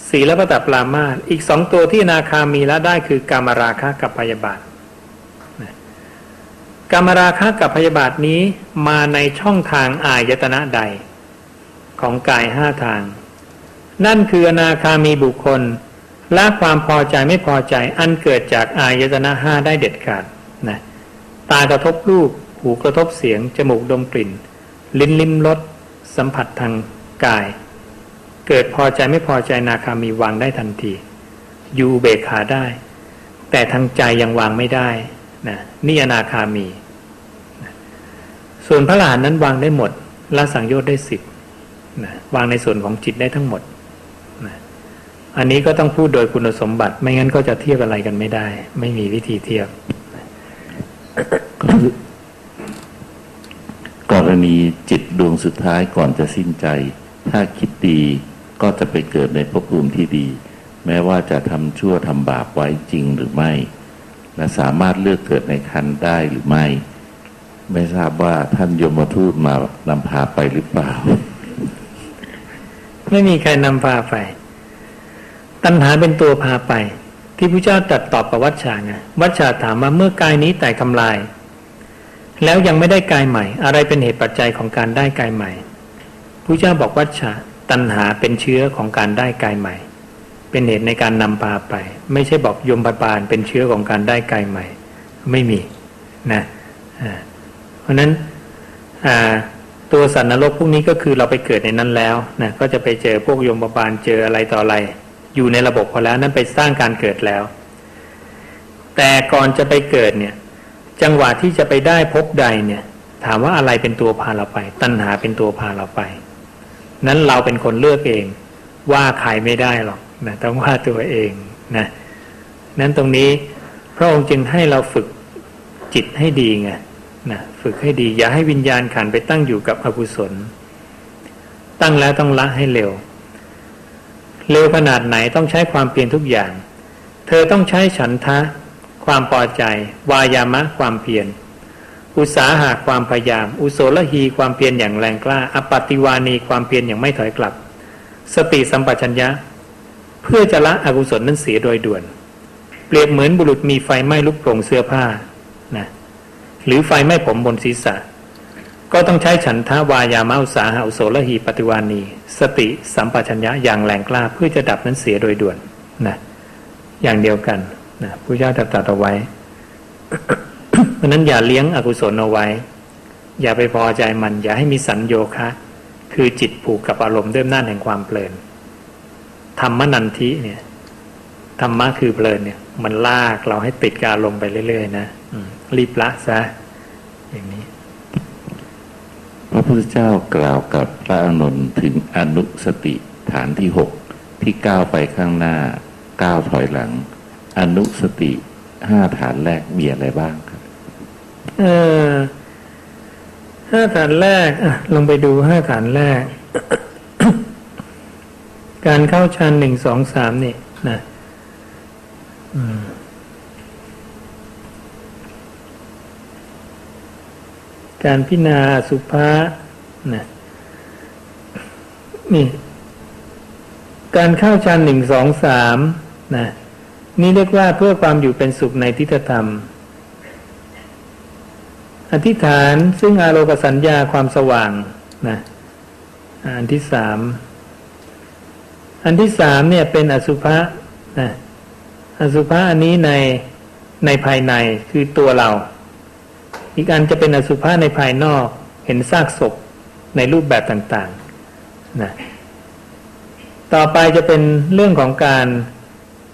สีละปะตับปรามาสอีกสองตัวที่นาคามีละได้คือกามราคะกับพยาบาท กามราคะกับพยาบาทนี้มาในช่องทางอายตนะใด ของกายห้าทาง นั่นคืออนาคามีบุคคลละความพอใจไม่พอใจอันเกิดจากอายตนะห้าได้เด็ดขาดนะตากระทบรูปหูกระทบเสียง จมูกดมกลิ่น ลิ้นลิ้มรสสัมผัสทางกาย เกิดพอใจไม่พอใจนาคามีวางได้ทันที อยู่เบกขาได้ แต่ทางใจยังวางไม่ได้ นะนี่อนาคามีส่วนพระหลานนั้นวางได้หมดละสังโยชน์ได้สิบนะวางในส่วนของจิตได้ทั้งหมดนะอันนี้ก็ต้องพูดโดยคุณสมบัติ ไม่งั้นก็จะเทียบอะไรกันไม่ได้ ไม่มีวิธีเทียบ กรณีจิตดวงสุดท้ายก่อนจะสิ้นใจ ถ้าคิดดีก็จะไปเกิดในภพภูมิที่ดี แม้ว่าจะทำชั่วทำบาปไว้จริงหรือไม่ และสามารถเลือกเกิดในคันได้หรือไม่ ไม่ทราบว่าท่านยมทูตมานำพาไปหรือเปล่า ไม่มีใครนำพาไป ตัณหาเป็นตัวพาไป ที่พระเจ้าตรัสตอบกับวัชชาไงวัชชาถามว่าเมื่อกายนี้แตกทำลาย แล้วยังไม่ได้กายใหม่ อะไรเป็นเหตุปัจจัยของการได้กายใหม่พระเจ้าบอกวัชชาตัณหาเป็นเชื้อของการได้กายใหม่ เป็นเหตุในการนำพาไป ไม่ใช่บอกยมปบาลเป็นเชื้อของการได้กายใหม่ ไม่มีนะเพราะนั้นตัวสัตว์นรกพวกนี้ก็คือเราไปเกิดในนั้นแล้วนะก็จะไปเจอพวกยมบาลเจออะไรต่ออะไร อยู่ในระบบพอแล้วนั้นไปสร้างการเกิดแล้ว แต่ก่อนจะไปเกิดเนี่ย จังหวะที่จะไปได้พบใดเนี่ย ถามว่าอะไรเป็นตัวพาเราไป ตัณหาเป็นตัวพาเราไป นั้นเราเป็นคนเลือกเอง ว่าใครไม่ได้หรอกนะต้องว่าตัวเองนะนั้นตรงนี้พระองค์จึงให้เราฝึกจิตให้ดีไงนะฝึกให้ดี อย่าให้วิญญาณขันไปตั้งอยู่กับอกุศล ตั้งแล้วต้องละให้เร็ว เร็วขนาดไหนต้องใช้ความเพียรทุกอย่าง เธอต้องใช้ฉันทะ ความพอใจ วายามะความเพียรอุตสาหะความพยายาม อุโสลหีความเพียรอย่างแรงกล้า อปติวานีความเพียรอย่างไม่ถอยกลับ สติสัมปชัญญะ เพื่อจะละอกุศลนั้นเสียโดยด่วน เปรียบเหมือนบุรุษมีไฟไหม้ลุกโปร่งเสื้อผ้านะหรือไฟไหม้ผมบนศีรษะ ก็ต้องใช้ฉันทาวายามาอุสาหาอุโสลหีปฏิวานี สติสัมปชัญญะอย่างแรงกล้าเพื่อจะดับนั้นเสียโดยด่วนนะอย่างเดียวกันนะผู้เจ้าตรัสเอาไว้เพราะนั้นอย่าเลี้ยงอกุศลเอาไว้ อย่าไปพอใจมัน อย่าให้มีสัญโยคะ คือจิตผูกกับอารมณ์ด้วยอำนาจแห่งความเพลินธรรมนันทิเนี่ยธรรมะคือเพลินเนี่ย มันลากเราให้ติดกับอารมณ์ไปเรื่อยๆนะรีบละซะอย่างนี้ พระพุทธเจ้ากล่าวกับพระอานนท์ถึงอนุสติฐานที่หกที่ก้าวไปข้างหน้าก้าวถอยหลัง อนุสติห้าฐานแรกมีอะไรบ้างครับ เออ ห้าฐานแรกลองไปดูห้าฐานแรก การเข้าฌานหนึ่งสองสามนี่นะการพินาสุภานะนี่ การเข้าฌานหนึ่งสองสามนะนี่เรียกว่าเพื่อความอยู่เป็นสุขในทิฏฐธรรม อธิษฐานซึ่งอารมณ์สัญญาความสว่างนะอันที่สามอันที่สามเนี่ยเป็นอสุภะนะอสุภะอันนี้ในในภายในคือตัวเรา อีกอันจะเป็นอสุภะในภายนอกเห็นซากศพในรูปแบบต่างๆนะต่อไปจะเป็นเรื่องของการ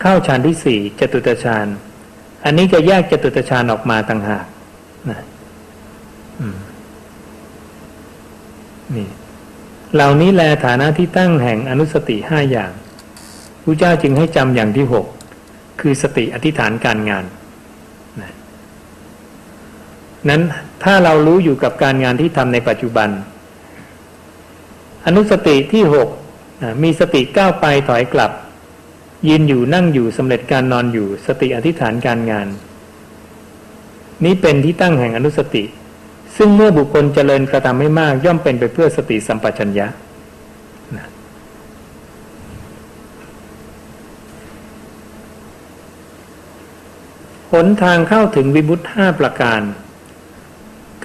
เข้าฌานที่สี่จตุตฌาน อันนี้จะแยกจตุตฌานออกมาต่างหากนะ นี่เหล่านี้แลฐานะที่ตั้งแห่งอนุสติห้าอย่างพระเจ้าจึงให้จำอย่างที่หกคือสติอธิษฐานการงานนะนั้นถ้าเรารู้อยู่กับการงานที่ทำในปัจจุบัน อนุสติที่หกมีสติก้าวไปถอยกลับ ยืนอยู่นั่งอยู่สำเร็จการนอนอยู่ สติอธิษฐานการงาน นี้เป็นที่ตั้งแห่งอนุสติ ซึ่งเมื่อบุคคลเจริญกระทำให้มาก ย่อมเป็นไปเพื่อสติสัมปชัญญะนะหนทางเข้าถึงวิบุตห้าประการ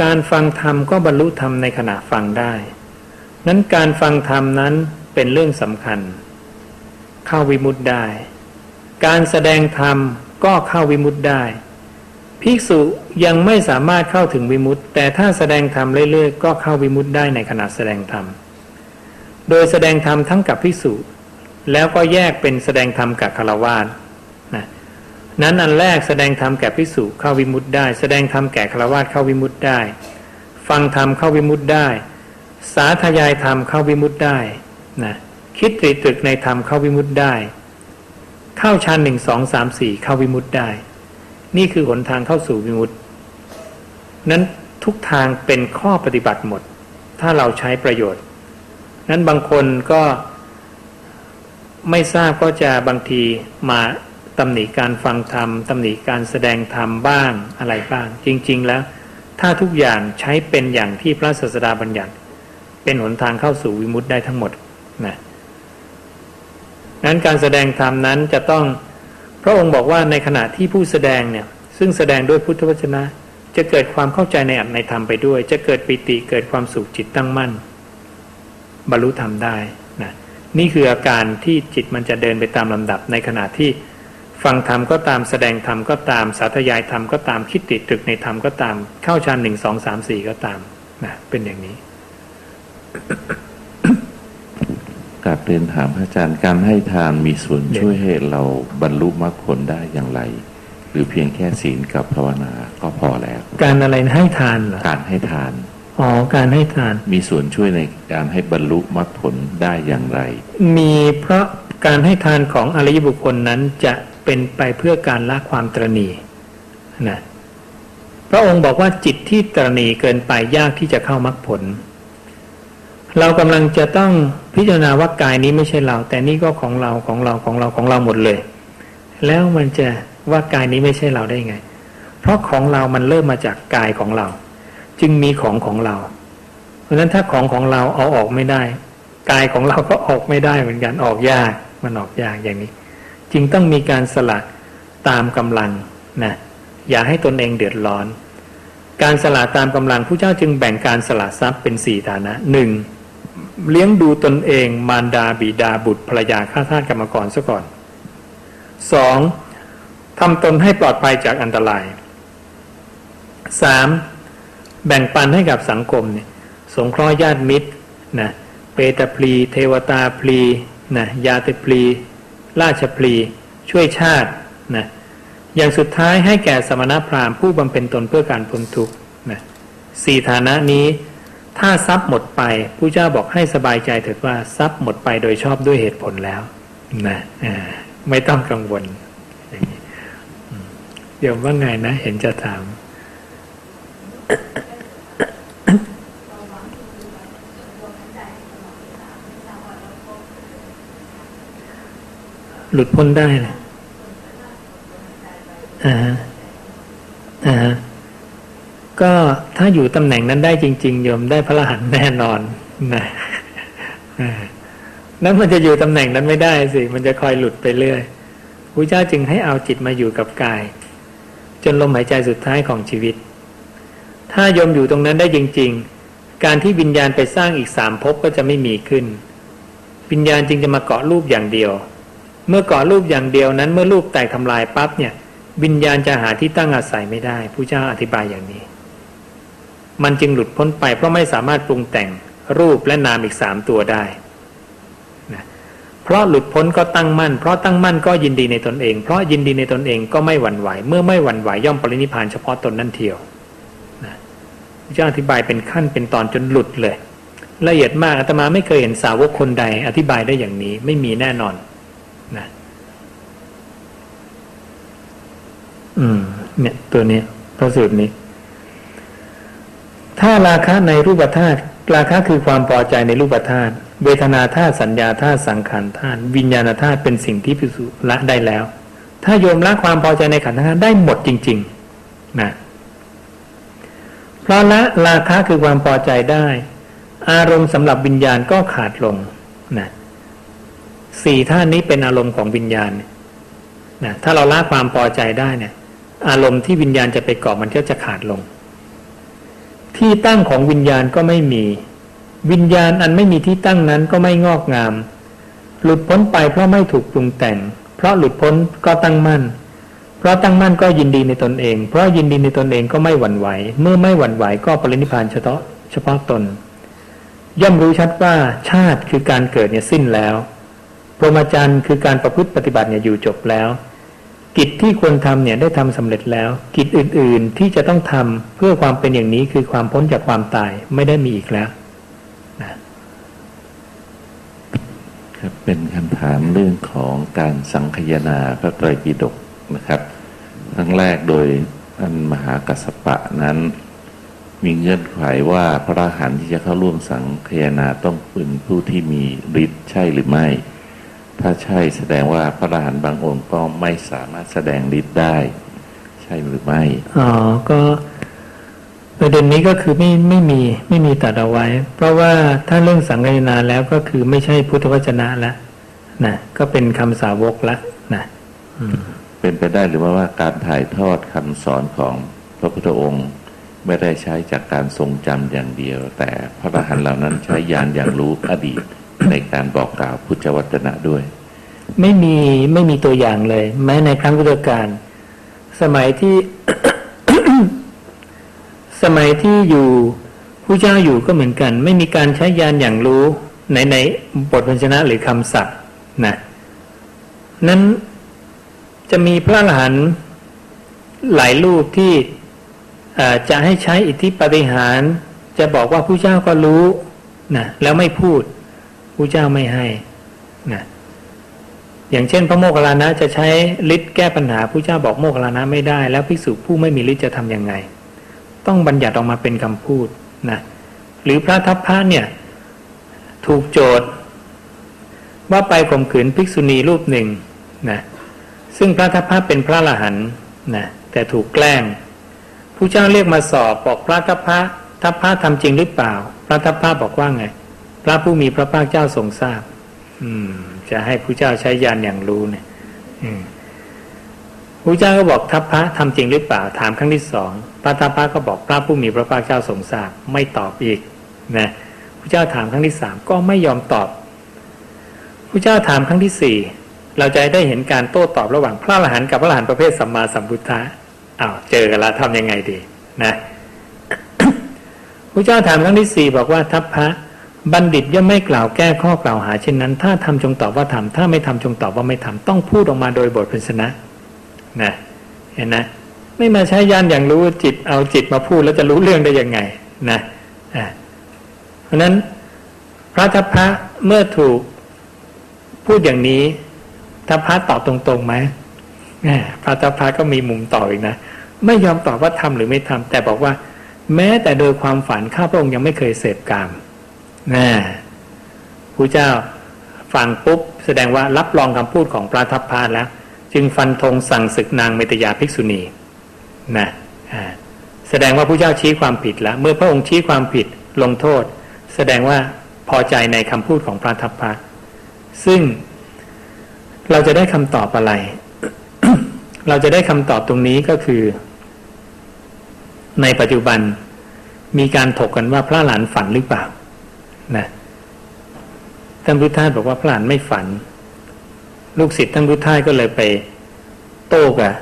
การฟังธรรมก็บรรลุธรรมในขณะฟังได้ นั้นการฟังธรรมนั้นเป็นเรื่องสำคัญ เข้าวิมุตได้ การแสดงธรรมก็เข้าวิมุตได้ ภิกษุยังไม่สามารถเข้าถึงวิมุตต์แต่ถ้าแสดงธรรมเรื่อยๆก็เข้าวิมุตต์ได้ในขณะแสดงธรรม โดยแสดงธรรมทั้งกับภิกษุ แล้วก็แยกเป็นแสดงธรรมกับคารวาสนะนั้นอันแรกแสดงธรรมแก่ภิกษุเข้าวิมุตต์ได้ แสดงธรรมแก่คารวาสเข้าวิมุตต์ได้ ฟังธรรมเข้าวิมุตต์ได้ สาธยายธรรมเข้าวิมุตต์ได้นะคิดตรีตรึกในธรรมเข้าวิมุตต์ได้ เข้าชั้นหนึ่งสองสามสี่เข้าวิมุตต์ได้ นี่คือหนทางเข้าสู่วิมุตนั้นทุกทางเป็นข้อปฏิบัติหมด ถ้าเราใช้ประโยชน์ นั้นบางคนก็ไม่ทราบก็จะบางทีมาตำหนิการฟังธรรมตำหนิการแสดงธรรมบ้างอะไรบ้าง จริง ๆ แล้ว ถ้าทุกอย่างใช้เป็นอย่างที่พระศาสดาบัญญัติ เป็นหนทางเข้าสู่วิมุตได้ทั้งหมดนะนั้นการแสดงธรรมนั้นจะต้อง พระองค์บอกว่าในขณะที่ผู้แสดงเนี่ยซึ่งแสดงด้วยพุทธวจนะ จะเกิดความเข้าใจในอัตในธรรมไปด้วย จะเกิดปิติเกิดความสุขจิตตั้งมั่น บรรลุธรรมได้นะนี่คืออาการที่จิตมันจะเดินไปตามลำดับ ในขณะที่ฟังธรรมก็ตามแสดงธรรมก็ตามสาธยายธรรมก็ตามคิดติดตรึกในธรรมก็ตาม เข้าฌานหนึ่งสองสามสี่ก็ตามนะเป็นอย่างนี้ กลับเรียนถามอาจารย์การให้ทานมีส่วนช่วยให้เราบรรลุมรรคผลได้อย่างไร หรือเพียงแค่ศีลกับภาวนาก็พอแล้ว การอะไรให้ทานเหรอการให้ทานอ๋อการให้ทาน มีส่วนช่วยในการให้บรรลุมรรคผลได้อย่างไร มีเพราะการให้ทานของอริยบุคคลนั้นจะเป็นไปเพื่อการละความตรณีนะพระองค์บอกว่าจิตที่ตรณีเกินไปยากที่จะเข้ามรรคผล เรากำลังจะต้องพิจารณาว่ากายนี้ไม่ใช่เรา แต่นี่ก็ของเราของเราของเราของเราหมดเลย แล้วมันจะว่ากายนี้ไม่ใช่เราได้ไง เพราะของเรามันเริ่มมาจากกายของเรา จึงมีของของเรา เพราะฉะนั้นถ้าของของเราเอาออกไม่ได้ กายของเราก็ออกไม่ได้เหมือนกันออกยากมันออกยากอย่างนี้ จึงต้องมีการสละตามกำลังนะอย่าให้ตนเองเดือดร้อน การสละตามกำลังผู้เจ้าจึงแบ่งการสละทรัพย์เป็นสี่ฐานะหนึ่ง เลี้ยงดูตนเอง มารดาบิดาบุตรภรรยาข้าทาสกรรมกรซะก่อนสองทำตนให้ปลอดภัยจากอันตรายสามแบ่งปันให้กับสังคมเนี่ยสงเคราะห์ญาติมิตรนะเปตพลี เทวตาพลีนะยาติพลี ราชพลี ช่วยชาตินะอย่างสุดท้ายให้แก่สมณพราหมณ์ผู้บำเพ็ญตนเพื่อการพ้นทุกข์นะสี่ฐานะนี้ ถ้าทรัพย์หมดไปผู้เจ้าบอกให้สบายใจเถิดว่าทรัพย์หมดไปโดยชอบด้วยเหตุผลแล้วนะไม่ต้องกังวลเดี๋ยวว่าไงนะ เห็นจะถามหลุดพ้นได้เลยอ่าอ่า ก็ถ้าอยู่ตำแหน่งนั้นได้จริงๆโยมได้พระรหันต์แน่นอนนะนั้นมันจะอยู่ตำแหน่งนั้นไม่ได้สิ มันจะคอยหลุดไปเรื่อยพระเจ้าจึงให้เอาจิตมาอยู่กับกาย จนลมหายใจสุดท้ายของชีวิต ถ้าโยมอยู่ตรงนั้นได้จริง ๆ การที่วิญญาณไปสร้างอีกสามภพก็จะไม่มีขึ้น วิญญาณจึงจะมาเกาะรูปอย่างเดียว เมื่อเกาะรูปอย่างเดียวนั้น เมื่อรูปแตกทำลายปั๊บเนี่ย วิญญาณจะหาที่ตั้งอาศัยไม่ได้ผู้เจ้าอธิบายอย่างนี้ มันจึงหลุดพ้นไป เพราะไม่สามารถปรุงแต่งรูปและนามอีกสามตัวได้นะเพราะหลุดพ้นก็ตั้งมั่น เพราะตั้งมั่นก็ยินดีในตนเอง เพราะยินดีในตนเองก็ไม่หวั่นไหว เมื่อไม่หวั่นไหวย่อมปรินิพานเฉพาะตนนั่นเทียวนะพระเจ้าอธิบายเป็นขั้นเป็นตอนจนหลุดเลย ละเอียดมากอาตมาไม่เคยเห็นสาวกคนใด อธิบายได้อย่างนี้ไม่มีแน่นอนนะอืม เนี่ยตัวนี้พระสูตรนี้ ถ้าราคะในรูปธาตุราคะคือความพอใจในรูปธาตุเวทนาธาตุสัญญาธาตุสังขารธาตุวิญญาณธาตุเป็นสิ่งที่พิสุละได้แล้ว ถ้าโยมละความพอใจในขันธ์ทั้งได้หมดจริงๆนะเพราะละราคะคือความพอใจได้ อารมณ์สำหรับวิญญาณก็ขาดลงนะสี่ท่านนี้เป็นอารมณ์ของวิญญาณนะถ้าเราละความพอใจได้เนี่ย อารมณ์ที่วิญญาณจะไปเกาะมันก็จะขาดลง ที่ตั้งของวิญญาณก็ไม่มี วิญญาณอันไม่มีที่ตั้งนั้นก็ไม่งอกงาม หลุดพ้นไปเพราะไม่ถูกปรุงแต่ง เพราะหลุดพ้นก็ตั้งมั่น เพราะตั้งมั่นก็ยินดีในตนเอง เพราะยินดีในตนเองก็ไม่หวั่นไหว เมื่อไม่หวั่นไหวก็ปรินิพานเฉพาะเฉพาะตน ย่อมรู้ชัดว่าชาติคือการเกิดเนี่ยสิ้นแล้วพรหมจรรย์คือการประพฤติปฏิบัติเนี่ยอยู่จบแล้ว กิจที่ควรทำเนี่ยได้ทำสำเร็จแล้ว กิจอื่นๆที่จะต้องทำเพื่อความเป็นอย่างนี้คือความพ้นจากความตายไม่ได้มีอีกแล้วนะครับเป็นคำถามเรื่องของการสังคยนาพระไตรปิฎกนะครับครั้งแรกโดยท่านมหากัสสปะนั้น มีเงื่อนไขว่าพระอรหันต์ที่จะเข้าร่วมสังคยนาต้องเป็นผู้ที่มีฤทธิ์ใช่หรือไม่ ถ้าใช่แสดงว่าพระอรหันต์บางองค์ก็ไม่สามารถแสดงฤทธิ์ได้ ใช่หรือไม่อ๋อก็ประเด็นนี้ก็คือไม่ไม่มีไม่มีตัดเอาไว้ เพราะว่าถ้าเรื่องสังกายนาแล้วก็คือไม่ใช่พุทธวจนะละนะก็เป็นคำสาวกละนะอืมเป็นไปได้หรือว่าว่าการถ่ายทอดคำสอนของพระพุทธองค์ไม่ได้ใช้จากการทรงจำอย่างเดียว แต่พระอรหันต์เหล่านั้นใช้ญาณอย่างรู้อดีต ในการบอกกล่าวพุทธวจนะด้วย ไม่มีไม่มีตัวอย่างเลย แม้ในครั้งพุทธกาลสมัยที่ สมัยที่อยู่ผู้เจ้าอยู่ก็เหมือนกัน ไม่มีการใช้ยานอย่างรู้ในในบทพันชนะหรือคำศัพท์นะนั้นจะมีพระอรหันต์หลายรูปที่จะให้ใช้อิทธิปฏิหาร จะบอกว่าผู้เจ้าก็รู้นะแล้วไม่พูด ผู้เจ้าไม่ให้นะอย่างเช่น พระโมคคัลลานะจะใช้ฤทธิ์แก้ปัญหาผู้เจ้าบอกโมคคัลลานะไม่ได้ แล้วภิกษุผู้ไม่มีฤทธิ์จะทำยังไง ต้องบัญญัติออกมาเป็นคำพูดนะหรือพระทัพพระเนี่ย ถูกโจทย์ว่าไปข่มขืนภิกษุณีรูปหนึ่งนะซึ่งพระทัพพระเป็นพระอรหันนะแต่ถูกแกล้ง ผู้เจ้าเรียกมาสอบบอกพระทัพพระทัพพระทำจริงหรือเปล่า พระทัพพระบอกว่าไง พระผู้มีพระภาคเจ้าทรงทราบ อืม จะให้ผู้เจ้าใช้ยานอย่างรู้เนี่ย อืมผู้เจ้าก็บอกทัพพระทำจริงหรือเปล่าถามครั้งที่สองพระทัพพระก็บอกพระผู้มีพระภาคเจ้าทรงทราบไม่ตอบอีกนะผู้เจ้าถามครั้งที่สามก็ไม่ยอมตอบผู้เจ้าถามครั้งที่สี่เราจะได้เห็นการโต้ตอบระหว่างพระอรหันต์กับพระอรหันต์ประเภทสัมมาสัมพุทธะอ้าวเจอกันแล้วทำยังไงดีนะผู้เจ้าถามครั้งที่สี่บอกว่าทัพพระ บัณฑิตย่อมไม่กล่าวแก้ข้อกล่าวหาเช่นนั้น ถ้าทำจงตอบว่าทำถ้าไม่ทำจงตอบว่าไม่ทำต้องพูดออกมาโดยบทพิชนะนะเห็นนะไม่มาใช้ยานอย่างรู้จิตเอาจิตมาพูดแล้วจะรู้เรื่องได้ยังไงนะเพราะนั้นพระทัพพระเมื่อถูกพูดอย่างนี้ทัพพระตอบตรงๆไหมพระทัพพระก็มีมุมตอบอีกนะไม่ยอมตอบว่าทำหรือไม่ทำแต่บอกว่า แม้แต่โดยความฝันข้าพระองค์ยังไม่เคยเสพกาม นะพระเจ้าฟังปุ๊บแสดงว่ารับรองคำพูดของพระทัพพาแล้ว จึงฟันธงสั่งศึกนางเมตยาภิกษุณีนะแสดงว่าผู้เจ้าชี้ความผิดแล้ว เมื่อพระองค์ชี้ความผิดลงโทษ แสดงว่าพอใจในคำพูดของพระทัพพะซึ่งเราจะได้คำตอบอะไร เราจะได้คำตอบตรงนี้ก็คือ ในปัจจุบันมีการถกกันว่าพระหลานฝันหรือเปล่า นะท่านพุทธทาสบอกว่าพระหลานไม่ฝัน ลูกศิษย์ท่านพุทธทาสก็เลยไป โต้กับ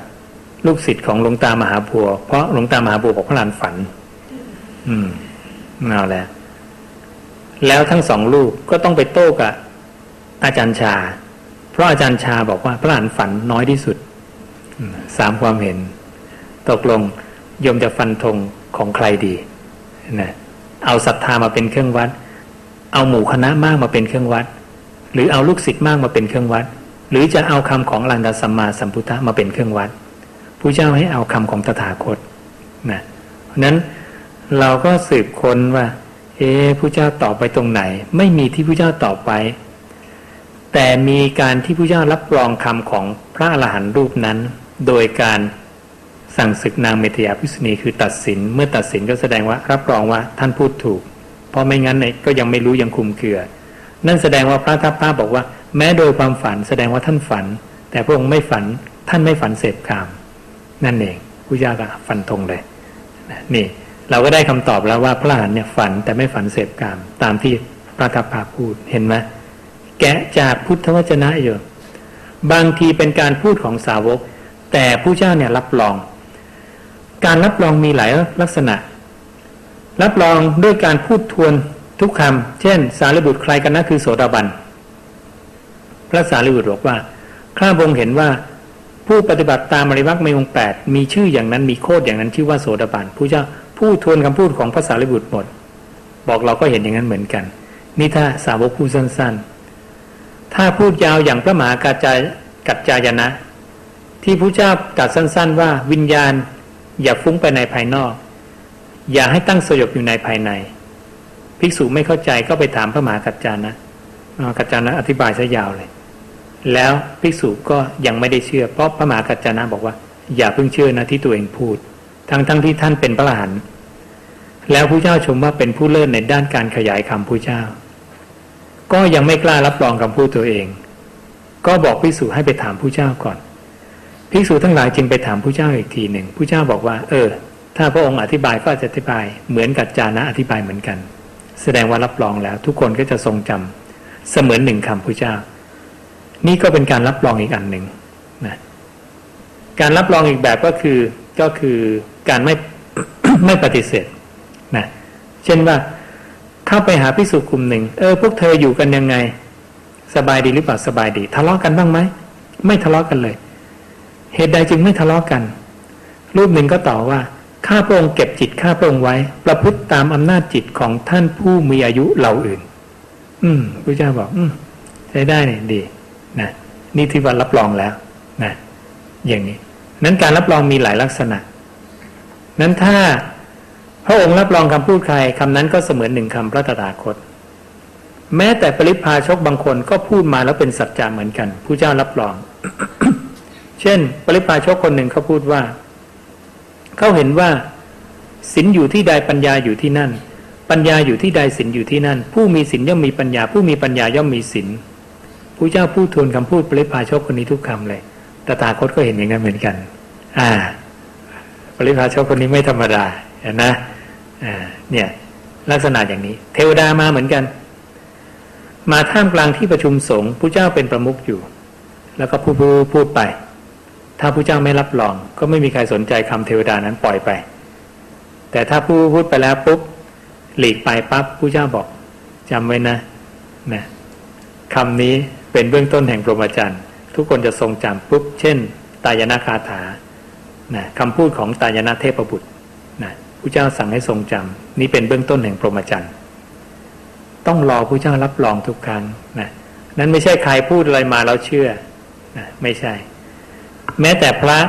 ลูกศิษย์ของหลวงตามหาบัวเพราะหลวงตามหาบัวบอกพระหลานฝัน อืมเอาแล้วแล้วทั้งสองลูกก็ต้องไปโต้กับอาจารย์ชา เพราะอาจารย์ชาบอกว่าพระหลานฝันน้อยที่สุดสามความเห็น ตกลงยมจะฟันธงของใครดีนะเอาศรัทธามาเป็นเครื่องวัด เอาหมู่คณะมากมาเป็นเครื่องวัด หรือเอาลูกศิษย์มากมาเป็นเครื่องวัด หรือจะเอาคำของลันดาสัมมาสัมพุทธะมาเป็นเครื่องวัดผู้เจ้าให้เอาคำของตถาคตนะเพราะนั้นเราก็สืบค้นว่า เอ๊ผู้เจ้าตอบไปตรงไหน ไม่มีที่ผู้เจ้าตอบไป แต่มีการที่ผู้เจ้ารับรองคำของพระอรหันต์รูปนั้น โดยการสั่งศึกนางเมตยาพิษณีคือตัดสิน เมื่อตัดสินก็แสดงว่ารับรองว่าท่านพูดถูก เพราะไม่งั้นเนี่ยก็ยังไม่รู้ยังคุมเกลือ นั่นแสดงว่าพระทัพพระบอกว่า แม้โดยความฝันแสดงว่าท่านฝัน แต่พระองค์ไม่ฝันท่านไม่ฝันเสพกาม นั่นเองผู้ยากฟันธงเลยนี่ เราก็ได้คำตอบแล้วว่าพระหานเนี่ยฝันแต่ไม่ฝันเสพกาม ตามที่พระทัพพาพูดเห็นไหมแกะจากพุทธวจนะอยู่บางทีเป็นการพูดของสาวก แต่ผู้เจ้าเนี่ยรับรอง การรับรองมีหลายลักษณะ รับรองด้วยการพูดทวนทุกคำเช่น สารีบุตรใครกันนะคือโสดาบัน พระสารีบุตรบอกว่า ข้าพงเห็นว่า ผู้ปฏิบัติตามอริวักไม่องแปดมีชื่ออย่างนั้นมีโคดอย่างนั้นชื่อว่าโสดาบันผู้เจ้าผู้ทวนคำพูดของภาษาลิบุตรหมด บอกเราก็เห็นอย่างนั้นเหมือนกัน นี่ถ้าสาวกพูดสั้นๆ ถ้าพูดยาวอย่างพระมหากาจายกัจจายนะ ที่ผู้เจ้าตรัสสั้น ๆ ว่าวิญญาณอย่าฟุ้งไปในภายนอก อย่าให้ตั้งสยบอยู่ในภายใน ภิกษุไม่เข้าใจก็ไปถามพระมหากัจจานะกัจจานะอธิบายซะยาวเลย แล้วภิกษุก็ยังไม่ได้เชื่อ เพราะพระมหากัจจานะบอกว่า อย่าเพิ่งเชื่อนะที่ตัวเองพูด ทั้งทั้งที่ท่านเป็นพระอรหันต์แล้วผู้เจ้าชมว่าเป็นผู้เลิศในด้านการขยายคำผู้เจ้า ก็ยังไม่กล้ารับรองคำพูดตัวเอง ก็บอกภิกษุให้ไปถามผู้เจ้าก่อนภิกษุทั้งหลายจึงไปถามผู้เจ้าอีกทีหนึ่งผู้เจ้าบอกว่า เออ ถ้าพระองค์อธิบายก็จะอธิบายเหมือนกับจานะอธิบายเหมือนกัน แสดงว่ารับรองแล้ว ทุกคนก็จะทรงจำเสมือนหนึ่งคำผู้เจ้า นี่ก็เป็นการรับรองอีกอันหนึ่งนะการรับรองอีกแบบก็คือก็คือการไม่ไม่ปฏิเสธนะเช่นว่าเข้าไปหาพิสุกลุ่มหนึ่งเออพวกเธออยู่กันยังไง สบายดีหรือเปล่าสบายดี ทะเลาะกันบ้างไหมไม่ทะเลาะกันเลย เหตุใดจึงไม่ทะเลาะกัน รูปหนึ่งก็ตอบว่า ข้าพระองค์เก็บจิตข้าพระองค์ไว้ ประพฤติตามอำนาจจิตของท่านผู้มีอายุเหล่าอื่น อืมพระเจ้าบอก อืมใช้ได้เนี่ยดีนะนี่ที่ว่ารับรองแล้วนะอย่างนี้ นั้นการรับรองมีหลายลักษณะ นั้นถ้าพระองค์รับรองคำพูดใครคำนั้นก็เสมือนหนึ่งคำพระตถาคต แม้แต่ปริพาชกบางคนก็พูดมาแล้วเป็นสัจจะเหมือนกันผู้เจ้ารับรอง เช่น ปริพาชกคนหนึ่งเขาพูดว่า เขาเห็นว่าศีลอยู่ที่ใดปัญญาอยู่ที่นั่น ปัญญาอยู่ที่ใดศีลอยู่ที่นั่น ผู้มีศีลย่อมมีปัญญา ผู้มีปัญญาย่อมมีศีลผู้เจ้าพูดทวนคำพูดปริพาชกคนนี้ทุกคำเลยตถาคตก็เห็นอย่างนั้นเหมือนกัน อ่า ปริพาชกคนนี้ไม่ธรรมดาเห็นนะอ่าเนี่ย ลักษณะอย่างนี้ เทวดามาเหมือนกัน มาท่ามกลางที่ประชุมสงฆ์ผู้เจ้าเป็นประมุขอยู่ แล้วก็พูดพูดพูดไป ถ้าผู้เจ้าไม่รับรอง ก็ไม่มีใครสนใจคำเทวดานั้นปล่อยไป แต่ถ้าผู้พูดไปแล้วปุ๊บหลีกไปปั๊บผู้เจ้าบอกจำไว้นะนะคำนี้เป็นเบื้องต้นแห่งพรหมจรรย์ทุกคนจะทรงจำปุ๊บ เช่น ตายนาคาถานะคำพูดของตายนาเทพบุตรนะผู้เจ้าสั่งให้ทรงจำนี่เป็นเบื้องต้นแห่งพรหมจรรย์ต้องรอผู้เจ้ารับรองทุกครั้งนะนั้นไม่ใช่ใครพูดอะไรมาแล้วเชื่อนะไม่ใช่ แม้แต่พระ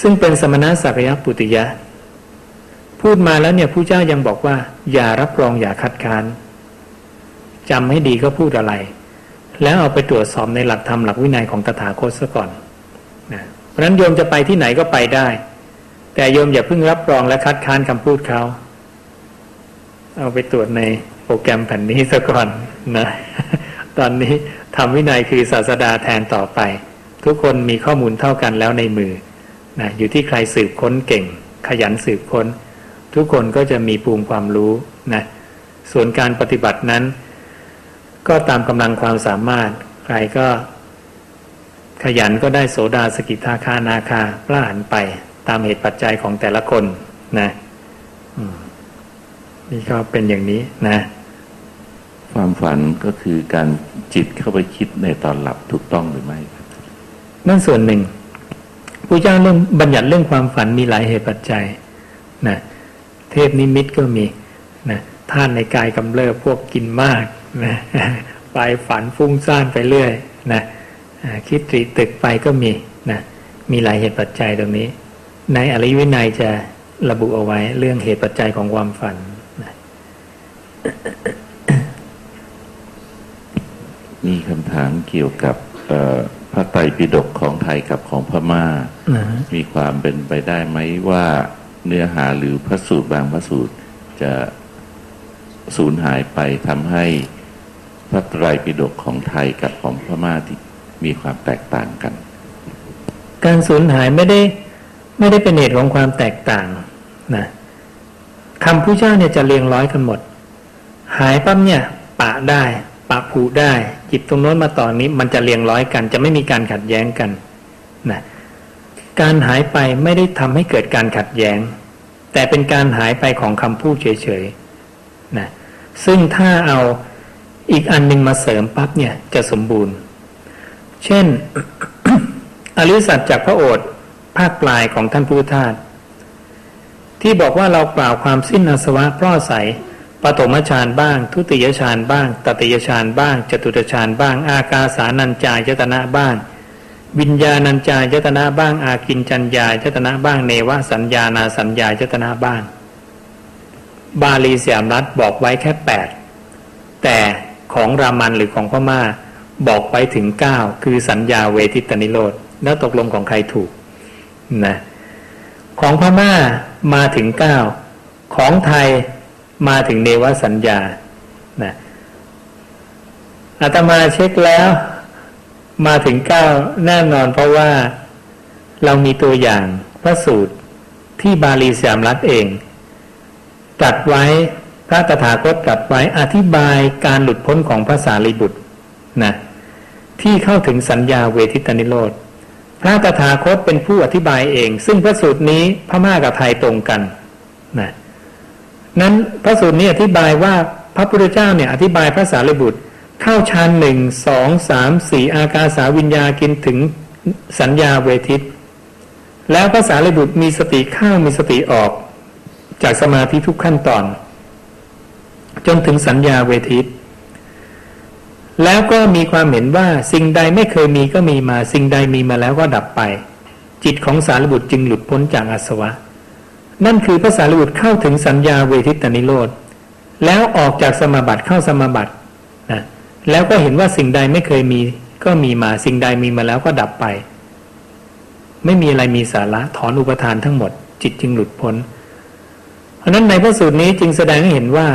ซึ่งเป็นสมณะสักยปุติยะ พูดมาแล้วเนี่ยผู้เจ้ายังบอกว่า อย่ารับรองอย่าคัดค้านจำให้ดีก็พูดอะไร แล้วเอาไปตรวจสอบในหลักธรรมหลักวินัยของตถาคตซะก่อนนะเพราะฉะนั้นโยมจะไปที่ไหนก็ไปได้ แต่โยมอย่าเพิ่งรับรองและคัดค้านคำพูดเขาเอาไปตรวจในโปรแกรมแผ่นนี้ซะก่อนนะ ตอนนี้ทำวินัยคือศาสดาแทนต่อไป ทุกคนมีข้อมูลเท่ากันแล้วในมือนะอยู่ที่ใครสืบค้นเก่ง ขยันสืบค้น ทุกคนก็จะมีภูมิความรู้นะส่วนการปฏิบัตินั้น ก็ตามกำลังความสามารถ ใครก็ ขยันก็ได้โสดาสกิทาคานาคาพระหันไปตามเหตุปัจจัยของแต่ละคนนะนี่ก็เป็นอย่างนี้นะ ความฝันก็คือการจิตเข้าไปคิดในตอนหลับถูกต้องหรือไม่ครับ นั่นส่วนหนึ่งพระเจ้าเรื่องบัญญัติเรื่องความฝันมีหลายเหตุปัจจัยนะเทพนิมิตก็มีนะท่านในกายกำเริบพวกกินมากนะไปฝันฟุ้งซ่านไปเรื่อยนะคิดตรีตึกไปก็มีนะมีหลายเหตุปัจจัยตรงนี้ ในอริวินัยจะระบุเอาไว้เรื่องเหตุปัจจัยของความฝันนะมีคำถามเกี่ยวกับ ระไตรปิฎกของไทยกับของพม่านะมีความเป็นไปได้ไหมว่าเนื้อหาหรือพระสูตรบางพระสูตรจะสูญหายไปทำให้พระไตรปิฎกของไทยกับของพม่าที่มีความแตกต่างกัน การสูญหายไม่ได้ไม่ได้เป็นเหตุของความแตกต่างนะคำผู้เจ้าเนี่ยจะเรียงร้อยกันหมด หายปั๊บเนี่ย ปะได้ ปะผูได้ หยิบตรงโน้นมาต่อนนี้มันจะเรียงร้อยกัน จะไม่มีการขัดแย้งกันนะการหายไปไม่ได้ทำให้เกิดการขัดแย้ง แต่เป็นการหายไปของคำพูดเฉยๆนะซึ่งถ้าเอาอีกอันหนึ่งมาเสริมปั๊บเนี่ยจะสมบูรณ์ เช่น อริสัตจากพระโอษฐ์ภาคปลายของท่านพุทธทาสที่บอกว่าเรากล่าวความสิ้นอาสวะเพราะอาศัย ปฐมฌานบ้าง ทุติยฌานบ้าง ตติยฌานบ้าง จตุตฌานบ้าง อากาสานัญจายตนะบ้าง วิญญาณัญจายตนะบ้าง อากินจัญญายตนะบ้าง เนวสัญญานาสัญญายตนะบ้าง บาลีเสียมรัฐบอกไว้แค่แปดแต่ของรามันหรือของพม่าบอกไว้ถึงเก้าคือสัญญาเวทิตนิโรธแล้วตกลงของใครถูกนะของพม่ามาถึงเก้าของไทย มาถึงเนวสัญญานะอาตมาเช็คแล้ว มาถึงเก้าแน่นอนเพราะว่าเรามีตัวอย่างพระสูตรที่บาลีสยามรัฐเองตรัดไว้พระตถาคตตรัสไว้อธิบายการหลุดพ้นของพระสารีบุตรนะที่เข้าถึงสัญญาเวทิตนิโรธพระตถาคตเป็นผู้อธิบายเอง ซึ่งพระสูตรนี้พม่ากับไทยตรงกันนะ นั้นพระสูตรนี้อธิบายว่าพระพุทธเจ้าเนี่ยอธิบายพระสารีบุตร เข้าฌานหนึ่งสองสามสี่อากาสาวิญญากินถึงสัญญาเวทิต แล้วพระสารีบุตรมีสติเข้ามีสติออก จากสมาธิทุกขั้นตอน จนถึงสัญญาเวทิต แล้วก็มีความเห็นว่าสิ่งใดไม่เคยมีก็มีมา สิ่งใดมีมาแล้วก็ดับไป จิตของสารบุตรจึงหลุดพ้นจากอาสวะ นั่นคือพระสารีบุตรเข้าถึงสัญญาเวทิตานิโรธ แล้วออกจากสมาบัติเข้าสมาบัตินะแล้วก็เห็นว่าสิ่งใดไม่เคยมี ก็มีมาสิ่งใดมีมาแล้วก็ดับไป ไม่มีอะไรมีสาระถอนอุปทานทั้งหมด จิตจึงหลุดพ้น เพราะนั้นในพระสูตรนี้จึงแสดงให้เห็นว่า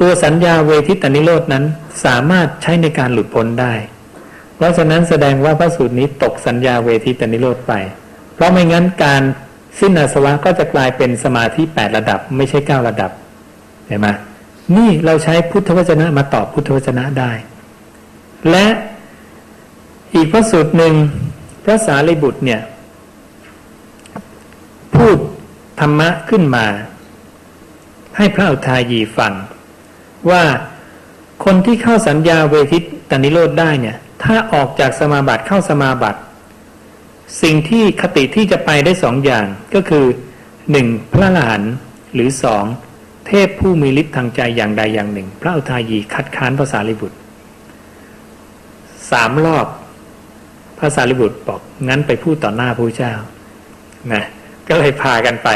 ตัวสัญญาเวทิตานิโรธนั้นสามารถใช้ในการหลุดพ้นได้ เพราะฉะนั้นแสดงว่าพระสูตรนี้ตกสัญญาเวทิตนิโรธไป เพราะไม่งั้นการ สิ้นอาสวะก็จะกลายเป็นสมาธิแปดระดับ ไม่ใช่เก้าระดับเห็นไหมนี่เราใช้พุทธวจนะมาตอบพุทธวจนะได้ และอีกพระสูตรหนึ่งพระสารีบุตรเนี่ย พูดธรรมะขึ้นมา ให้พระอุทายีฟัง ว่าคนที่เข้าสัญญาเวทิตนิโรธได้เนี่ย ถ้าออกจากสมาบัติเข้าสมาบัติ สิ่งที่คติที่จะไปได้สองอย่างก็คือหนึ่งพระอรหันหรือสองเทพผู้มีฤทธิ์ทางใจอย่างใดอย่างหนึ่ง พระอุทายีคัดค้านภาษาลิบุตรสามรอบภาษาลิบุตรบอกงั้นไปพูดต่อหน้าพระเจ้านะก็เลยพากันไป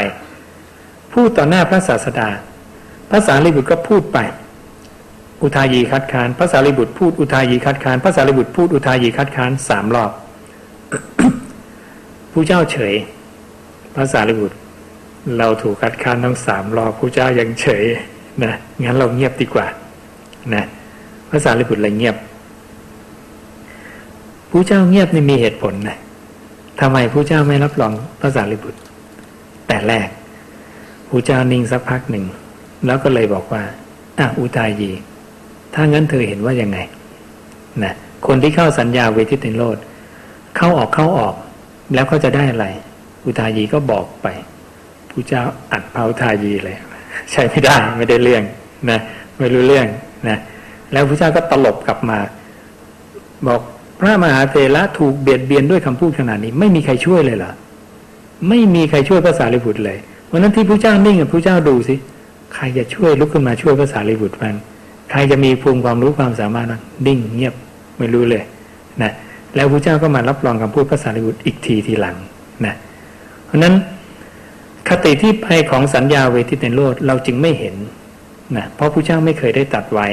พูดต่อหน้าพระศาสดาภาษาลิบุตรก็พูดไป อุทายีคัดค้านพระสารีบุตรพูดอุทายีคัดค้านพระสารีบุตรพูดอุทายีคัดค้านสามรอบ ผู้เจ้าเฉยพระสารีบุตร เราถูกคัดค้านทั้งสามรอบผู้เจ้ายังเฉยนะงั้นเราเงียบดีกว่านะพระสารีบุตรเลยเงียบผู้เจ้าเงียบนี่มีเหตุผลนะทำไมผู้เจ้าไม่รับรองพระสารีบุตร แต่แรกผู้เจ้านิ่งสักพักหนึ่ง แล้วก็เลยบอกว่าอะอุทายี ถ้างั้นเธอเห็นว่ายังไงนะคนที่เข้าสัญญาเวทิตินโลดเข้าออกเข้าออก แล้วก็จะได้อะไรอุทายีก็บอกไปผู้เจ้าอัดเผาทายีเลย ใช่ไม่ได้ไม่ได้เรื่องนะไม่รู้เรื่องนะแล้วพระเจ้าก็ตลบกลับมา บอกพระมหาเถระถูกเบียดเบียนด้วยคำพูดขนาดนี้ ไม่มีใครช่วยเลยเหรอไม่มีใครช่วยพระสารีบุตรเลยวันนั้นที่พระเจ้านิ่งกับพระเจ้าดูสิใครจะช่วยลุกขึ้นมาช่วยพระสารีบุตรมันใครจะมีภูมิความรู้ความสามารถนิ่งเงียบไม่รู้เลย นะ แล้วพระเจ้าก็มารับรองคำพูดพระสารีบุตรอีกทีทีหลังนะเพราะนั้นคติที่ไปของสัญญาเวทิตในโลดเราจึงไม่เห็นนะเพราะพระเจ้าไม่เคยได้ตัดไว้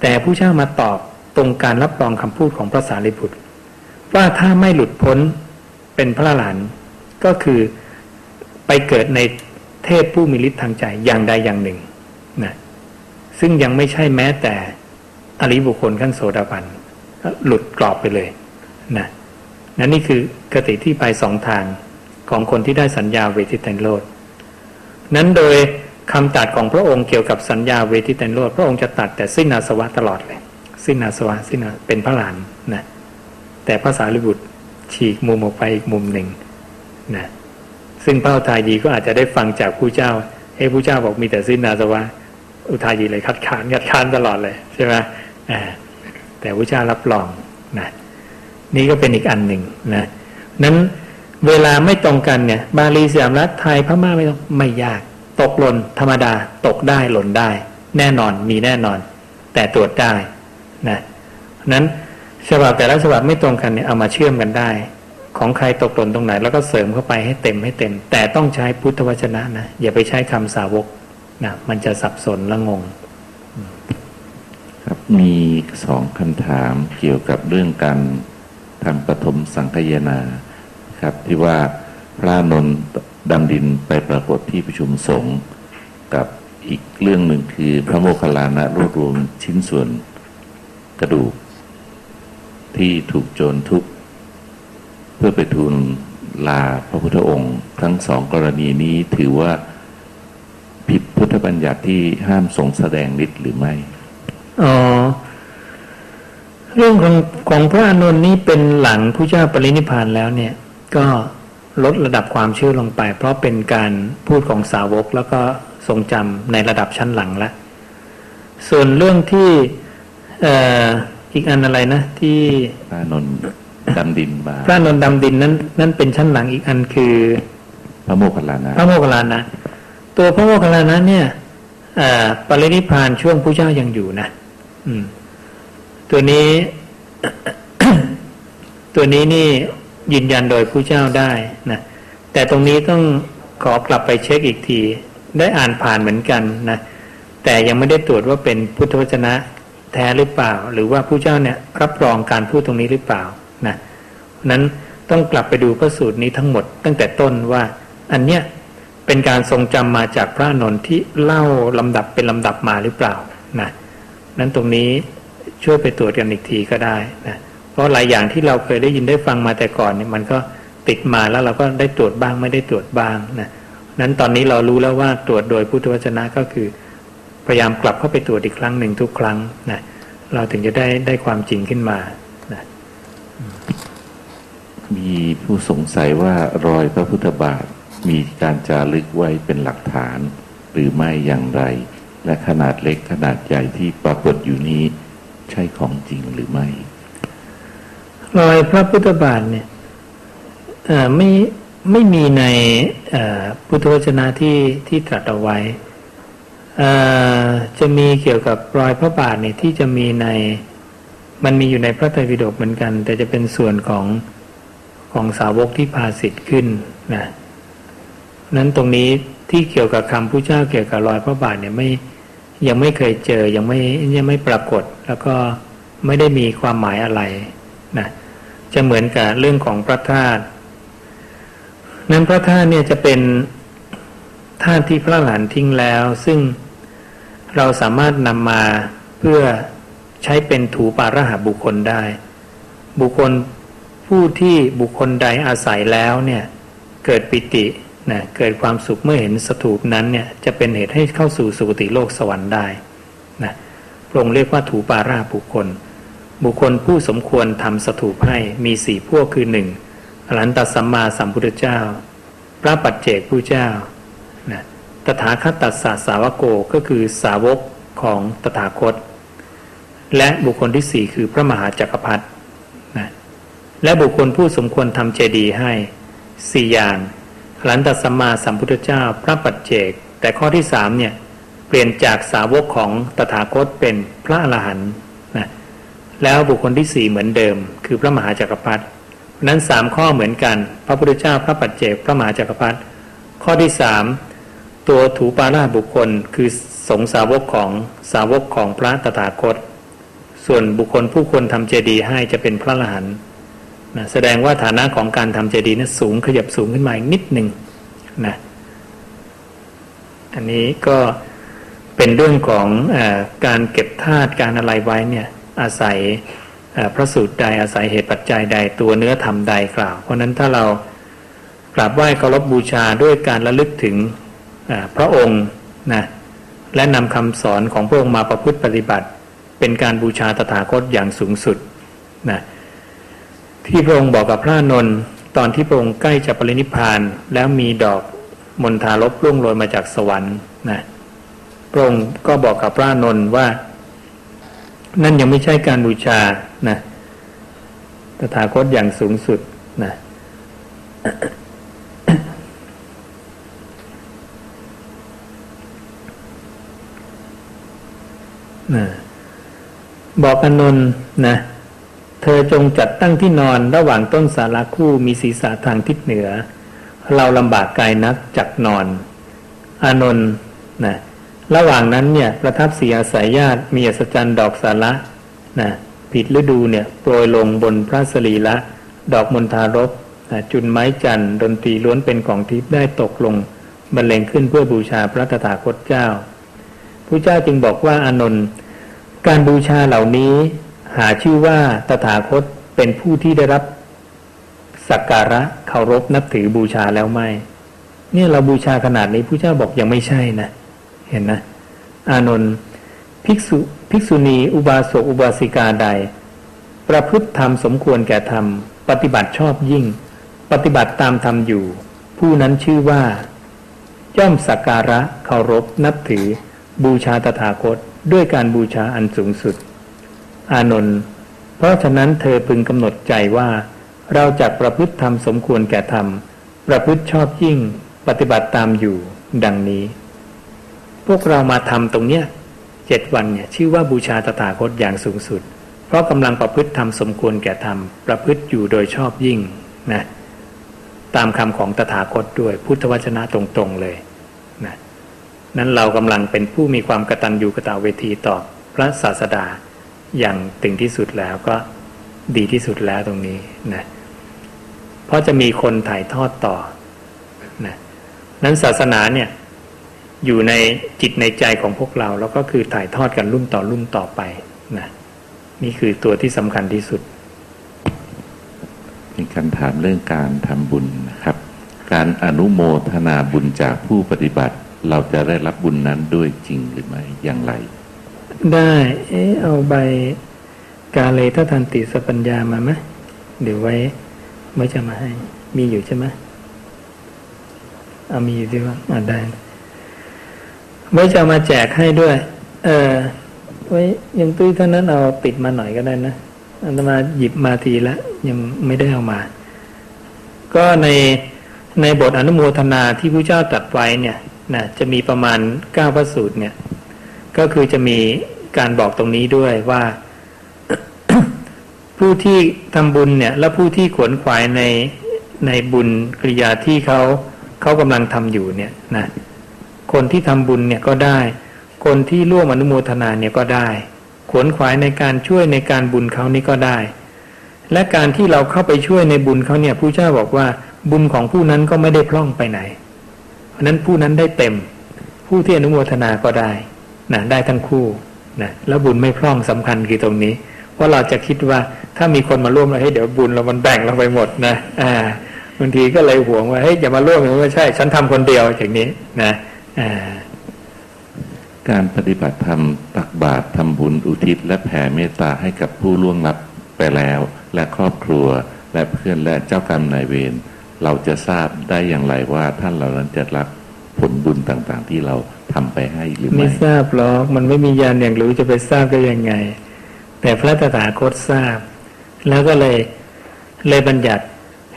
แต่พระเจ้ามาตอบตรงการรับรองคำพูดของพระสารีบุตร ว่าถ้าไม่หลุดพ้นเป็นพระหลานก็คือไปเกิดในเทพผู้มีฤทธิ์ทางใจอย่างใดอย่างหนึ่งนะซึ่งยังไม่ใช่แม้แต่อริบุคคลขั้นโสดาบันหลุดกรอบไปเลย นะนั่นนี่คือกติที่ไปสองทางของคนที่ได้สัญญาเวทิตันโลดนั้นโดยคำตัดของพระองค์เกี่ยวกับสัญญาเวทิตันโลดพระองค์จะตัดแต่สิ้นอาสวะตลอดเลย สิ้นอาสวะสิ้นเป็นพระหลานนะแต่ภาษาลิบุตรฉีกมุมออกไปอีกมุมหนึ่งนะซึ่งพระอุทายีก็อาจจะได้ฟังจากผู้เจ้าเฮ้ผู้เจ้าบอกมีแต่สิ้นอาสวะอุทายีเลยคัดค้านคัดค้านตลอดเลยใช่ไหมแต่ผู้เจ้ารับรองนะ นี่ก็เป็นอีกอันหนึ่งนะนั้นเวลาไม่ตรงกันเนี่ย บาลีสยามรัฐไทยพม่าไม่ต้องไม่ยาก ตกหล่นธรรมดาตกได้หล่นได้ แน่นอนมีแน่นอน แต่ตรวจได้นะนั้นฉบับแต่ละฉบับไม่ตรงกันเนี่ยเอามาเชื่อมกันได้ ของใครตกหล่นตรงไหน แล้วก็เสริมเข้าไปให้เต็มให้เต็ม แต่ต้องใช้พุทธวจนะนะอย่าไปใช้คำสาวกนะมันจะสับสนและงงครับมีสองคำถามเกี่ยวกับเรื่องการ ทำปฐมสังคยนาครับ ที่ว่าพระนนท์ดำดินไปปรากฏที่ประชุมสงฆ์กับอีกเรื่องหนึ่งคือพระโมคคัลลานะรวบรวมชิ้นส่วนกระดูก ที่ถูกโจรทุบเพื่อไปทูลลาพระพุทธองค์ ทั้งสองกรณีนี้ถือว่าผิดพุทธบัญญัติที่ห้ามทรงแสดงฤทธิ์หรือไม่ อ๋อ เรื่องของของพระอานนท์นี้เป็นหลังผู้เจ้าปรินิพานแล้วเนี่ย ก็ลดระดับความเชื่อลงไป เพราะเป็นการพูดของสาวกแล้วก็ทรงจำในระดับชั้นหลังแล้วส่วนเรื่องที่อีกอันอะไรนะ ที่พระนนดำดินมาพระนนดำดินนั้นนั่นเป็นชั้นหลังอีกอันคือ พระโมคคัลลานะพระโมคคัลลานะตัวพระโมคคัลลานะเนี่ยปรินิพานช่วงผู้เจ้ายังอยู่นะ อืม ตัวนี้ ตัวนี้นี่ยืนยันโดยผู้เจ้าได้นะแต่ตรงนี้ต้องขอกลับไปเช็คอีกที ได้อ่านผ่านเหมือนกันนะแต่ยังไม่ได้ตรวจว่าเป็นพุทธวจนะแท้หรือเปล่า หรือว่าผู้เจ้าเนี่ยรับรองการพูดตรงนี้หรือเปล่านะนั้นต้องกลับไปดูพระสูตรนี้ทั้งหมด ตั้งแต่ต้นว่า อันเนี้ยเป็นการทรงจำมาจากพระนนท์ที่เล่าลำดับเป็นลำดับมาหรือเปล่านะนั้นตรงนี้ ช่วยไปตรวจกันอีกทีก็ได้นะเพราะหลายอย่างที่เราเคยได้ยินได้ฟังมาแต่ก่อนเนี่ยมันก็ติดมาแล้วเราก็ได้ตรวจบ้างไม่ได้ตรวจบ้างนะนั้นตอนนี้เรารู้แล้วว่าตรวจโดยพุทธวจนะก็คือ พยายามกลับเข้าไปตรวจอีกครั้งหนึ่งทุกครั้งนะเราถึงจะได้ได้ความจริงขึ้นมานะมีผู้สงสัยว่ารอยพระพุทธบาทมีการจารึกไว้เป็นหลักฐาน หรือไม่อย่างไร และขนาดเล็กขนาดใหญ่ที่ปรากฏอยู่นี้ ใช่ของจริงหรือไม่ รอยพระพุทธบาทเนี่ยไม่ไม่มีในพุทธวจนะที่ที่ตรัสเอาไว้จะมีเกี่ยวกับรอยพระบาทเนี่ยที่จะมีในมันมีอยู่ในพระไตรปิฎกเหมือนกัน แต่จะเป็นส่วนของของสาวกที่พาสิทธิ์ขึ้นนะนั้นตรงนี้ที่เกี่ยวกับคำผู้เจ้าเกี่ยวกับรอยพระบาทเนี่ยไม่ ยังไม่เคยเจอยังไม่ยังไม่ปรากฏ แล้วก็ไม่ได้มีความหมายอะไรนะจะเหมือนกับเรื่องของพระธาตุนั้นพระธาตุเนี่ยจะเป็นธาตุที่พระหลานทิ้งแล้ว ซึ่งเราสามารถนำมาเพื่อใช้เป็นถูปาระหาบุคคลได้ บุคคลผู้ที่บุคคลใดอาศัยแล้วเนี่ย เกิดปิติ นะเกิดความสุขเมื่อเห็นสถูปนั้นเนี่ยจะเป็นเหตุให้เข้าสู่สุคติโลกสวรรค์ได้นะพระองค์เรียกว่าถูปาราบุคคล บุคคลผู้สมควรทำสถูปให้มีสี่พวกคือหนึ่งอรันตสัมมาสัมพุทธเจ้า พระปัจเจกผู้เจ้านะตถาคตัสสะสาวโกก็คือสาวกของตถาคต และบุคคลที่สี่คือพระมหาจักรพรรดินะและบุคคลผู้สมควรทำเจดีย์ให้สี่อย่าง หลันตสัมมาสัมพุทธเจ้าพระปัจเจก แต่ข้อที่สามเนี่ยเปลี่ยนจากสาวกของตถาคตเป็นพระอรหันต์นะแล้วบุคคลที่สี่เหมือนเดิม คือพระมหาจักรพรรดินั้นสามข้อเหมือนกัน พระพุทธเจ้าพระปัจเจกพระมหาจักรพรรดิข้อที่สามตัวถูปาราบุคคลคือสงสาวกของสาวกของพระตถาคต ส่วนบุคคลผู้ควรทำเจดีย์ให้จะเป็นพระอรหันต์ นะแสดงว่าฐานะของการทำเจดีย์นั้นสูงขยับสูงขึ้นมาอีกนิดหนึ่งนะอันนี้ก็เป็นเรื่องของอการเก็บธาตุการอะไรไว้เนี่ยอาศัยพระสูตรใดอาศัยเหตุปัจจัยใดตัวเนื้อธรรมใดกล่าว เพราะนั้นถ้าเรากราบไหว้เคารพบบูชาด้วยการระลึกถึงพระองค์นะและนำคำสอนของพระองค์มาประพฤติปฏิบัติ เป็นการบูชาตถาคตอย่างสูงสุดนะ ที่พระองค์บอกกับพระนนท์ตอนที่พระองค์ใกล้จะปรินิพานแล้วมีดอกมณฑาลบร่วงโรยมาจากสวรรค์นะพระองค์ก็บอกกับพระนนท์ว่า นั่นยังไม่ใช่การบูชานะตถาคตอย่างสูงสุดนะนะบอกอนนท์นะ เธอจงจัดตั้งที่นอนระหว่างต้นสาราคู่มีศีรษะทางทิศเหนือ เราลำบากกายนักจักนอน อานนท์นะระหว่างนั้นเนี่ยประทับเสียสายญาติมีอัศจรรย์ดอกสาระนะผิดฤดูเนี่ยโปรยลงบนพระสรีละดอกมณฑารบนะจุนไม้จันดนตรีล้วนเป็นของทิพย์ได้ตกลงบรรเลงขึ้นเพื่อบูชาพระตถาคตเจ้าพระเจ้าจึงบอกว่าอานนท์การบูชาเหล่านี้ หาชื่อว่าตถาคตเป็นผู้ที่ได้รับสักการะเคารพนับถือบูชาแล้วไม่ เนี่ยเราบูชาขนาดนี้ผู้เจ้าบอกยังไม่ใช่นะ เห็นนะ อานนท์ภิกษุภิกษุณี อุบาสกอุบาสิกาใด ประพฤติธรรมสมควรแก่ธรรม ปฏิบัติชอบยิ่ง ปฏิบัติตามธรรมอยู่ ผู้นั้นชื่อว่าย่อมสักการะเคารพนับถือ บูชาตถาคตด้วยการบูชาอันสูงสุด อานนท์เพราะฉะนั้นเธอพึงกำหนดใจว่า เราจะประพฤติธรรมสมควรแก่ธรรม ประพฤติชอบยิ่งปฏิบัติตามอยู่ดังนี้ พวกเรามาทำตรงเนี้ยเจ็ดวันเนี่ยชื่อว่าบูชาตถาคตอย่างสูงสุด เพราะกำลังประพฤติธรรมสมควรแก่ธรรม ประพฤติอยู่โดยชอบยิ่งนะตามคำของตถาคตด้วยพุทธวจนะตรงๆเลยนะนั้นเรากำลังเป็นผู้มีความกตัญญูกตเวทีต่อพระศาสดา อย่างถึงที่สุดแล้วก็ดีที่สุดแล้วตรงนี้นะเพราะจะมีคนถ่ายทอดต่อนะนั้นศาสนาเนี่ยอยู่ในจิตในใจของพวกเรา แล้วก็คือถ่ายทอดกันรุ่นต่อรุ่นต่อไปนะนี่คือตัวที่สำคัญที่สุดเป็นการถามเรื่องการทำบุญนะครับ การอนุโมทนาบุญจากผู้ปฏิบัติ เราจะได้รับบุญนั้นด้วยจริงหรือไม่อย่างไร ได้เออเอาใบกาเลถ้าทันติสปัญญามาไหมเดี๋ยวไว้ไว้จะมาให้ มีอยู่ใช่ไหมเอามีอยู่ดีว่าอ่าได้ ไว้จะมาแจกให้ด้วย เออ ไว้ยังตุ้ยเท่านั้นเอาติดมาหน่อยก็ได้นะอันมาหยิบมาทีละยังไม่ได้เอามา ก็ในในบทอนุโมทนาที่พระเจ้าตรัสไว้เนี่ยนะจะมีประมาณเก้าพระสูตรเนี่ย ก็คือจะมีการบอกตรงนี้ด้วยว่า ผู้ที่ทำบุญเนี่ย และผู้ที่ขวนขวายในในบุญกิริยาที่เขาเขากำลังทำอยู่เนี่ยนะคนที่ทำบุญเนี่ยก็ได้ คนที่ร่วมอนุโมทนาเนี่ยก็ได้ ขวนขวายในการช่วยในการบุญเขานี่ก็ได้ และการที่เราเข้าไปช่วยในบุญเขาเนี่ยผู้เจ้าบอกว่า บุญของผู้นั้นก็ไม่ได้พร่องไปไหน เพราะนั้นผู้นั้นได้เต็ม ผู้ที่อนุโมทนาก็ได้ นะได้ทั้งคู่นะแล้วบุญไม่พร่องสำคัญคือตรงนี้ ว่าเราจะคิดว่าถ้ามีคนมาร่วมเราให้เดี๋ยวบุญเรามันแบ่งเราไปหมดนะอ่าบางทีก็เลยห่วงว่าเฮ้ยอย่ามาร่วมกันว่ใช่ ฉันทำคนเดียวอย่างนี้นะอ่าการปฏิบัติธรรมตักบาตรทำบุญอุทิศ และแผ่เมตตาให้กับผู้ล่วงลับไปแล้ว และครอบครัวและเพื่อนและเจ้ากรรมนายเวรเราจะทราบได้อย่างไรว่าท่านเหล่านั้นจะรับผลบุญต่างๆ ที่เรา ทำไปให้หรือไม่ ไม่ทราบหรอกมันไม่มียานอย่างรู้จะไปทราบได้ยังไง แต่พระตถาคตทราบ แล้วก็เลยเลยบัญญัติ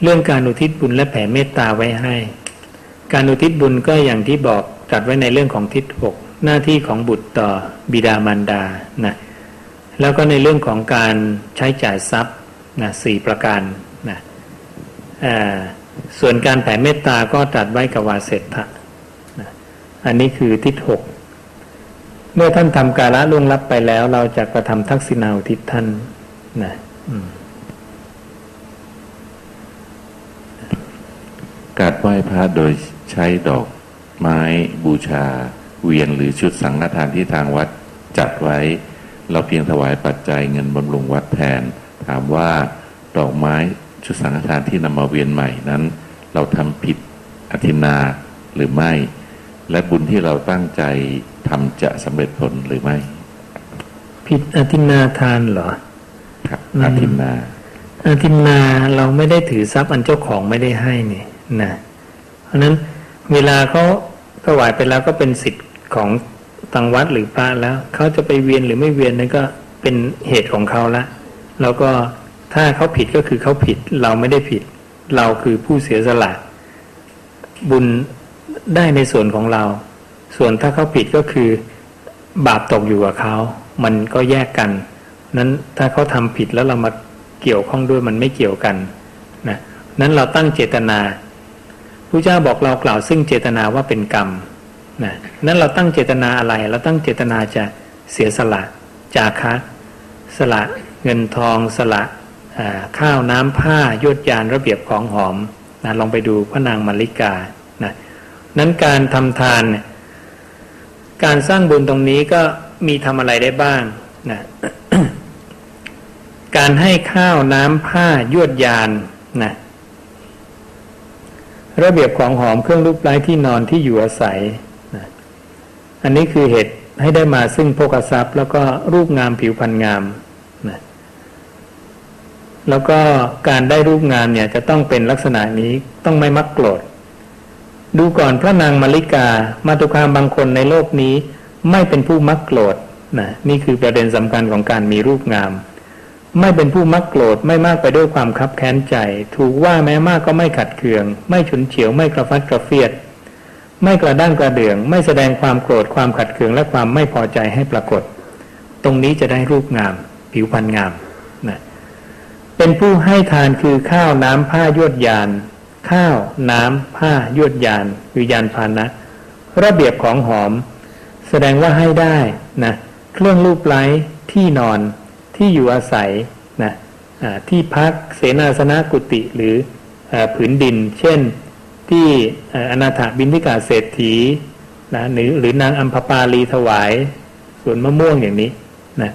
เรื่องการอุทิศบุญและแผ่เมตตาไว้ให้ การอุทิศบุญก็อย่างที่บอกจัดไว้ในเรื่องของทิศหกหน้าที่ของบุตรต่อบิดามารดานะแล้วก็ในเรื่องของการใช้จ่ายทรัพย์นะสี่ประการนะส่วนการแผ่เมตตาก็ตัดไว้กับวาเสตะ อันนี้คือทิศหกเมื่อท่านทำกาละล่วงลับไปแล้ว เราจะกระทำทักษิณาอุทิศท่านนะการไหว้พระโดยใช้ดอกไม้บูชา เวียนหรือชุดสังฆทานที่ทางวัดจัดไว้ เราเพียงถวายปัจจัยเงินบำรุงวัดแทน ถามว่าดอกไม้ชุดสังฆทานที่นำมาเวียนใหม่นั้น เราทำผิดอธินาหรือไม่ และบุญที่เราตั้งใจทำจะสำเร็จผลหรือไม่ ผิดอธินาทานเหรอ ครับอธินาอธินาเราไม่ได้ถือทรัพย์อันเจ้าของไม่ได้ให้นี่นะเพราะนั้นเวลาเขาถวายไปแล้วก็เป็นสิทธิ์ของทางวัดหรือพระแล้วเขาจะไปเวียนหรือไม่เวียนนั่นก็เป็นเหตุของเขาละแล้วก็ถ้าเขาผิดก็คือเขาผิด เราไม่ได้ผิด เราคือผู้เสียสละบุญ ได้ในส่วนของเรา ส่วนถ้าเขาผิดก็คือบาปตกอยู่กับเขามันก็แยกกัน นั้นถ้าเขาทำผิดแล้วเรามาเกี่ยวข้องด้วยมันไม่เกี่ยวกันนะนั้นเราตั้งเจตนาพระเจ้าบอกเรากล่าวซึ่งเจตนาว่าเป็นกรรมนะนั้นเราตั้งเจตนาอะไร เราตั้งเจตนาจะเสียสละจาคะสละเงินทองสละข้าวน้ำผ้ายวดยานระเบียบของหอมนะลองไปดูพระนางมาริกานะ นั้นการทำทานการสร้างบุญตรงนี้ก็มีทำอะไรได้บ้างนะการให้ข้าวน้ำผ้ายวดยานนะระเบียบของหอมเครื่องรูปไร้ที่นอนที่อยู่อาศัยนะอันนี้คือเหตุให้ได้มาซึ่งโภกทรัพย์ แล้วก็รูปงามผิวพรรณงามนะแล้วก็การได้รูปงามเนี่ยจะต้องเป็นลักษณะนี้ต้องไม่มักโกรธ ดูก่อนพระนางมาริกา มาตุคามบางคนในโลกนี้ ไม่เป็นผู้มักโกรธนะนี่คือประเด็นสำคัญของการมีรูปงาม ไม่เป็นผู้มักโกรธไม่มากไปด้วยความคับแค้นใจ ถูกว่าแม้มากก็ไม่ขัดเคือง ไม่ฉุนเฉียวไม่กระฟัดกระเฟียด ไม่กระด้างกระเดือง ไม่แสดงความโกรธความขัดเคืองและความไม่พอใจให้ปรากฏ ตรงนี้จะได้รูปงาม ผิวพรรณงามนะเป็นผู้ให้ทานคือข้าวน้ำผ้ายวดยาน ข้าว น้ำ ผ้ายวดยานวิญญาณพานะ ระเบียบของหอม แสดงว่าให้ได้นะเครื่องรูปไล้ที่นอนที่อยู่อาศัยนะที่พักเสนาสนะกุฏิหรืออผืนดิน เช่น ที่อนาถบินทิกาเศรษฐีนะหรือหรือนางอัมพปาลีถวายส่วนมะม่วงอย่างนี้นะ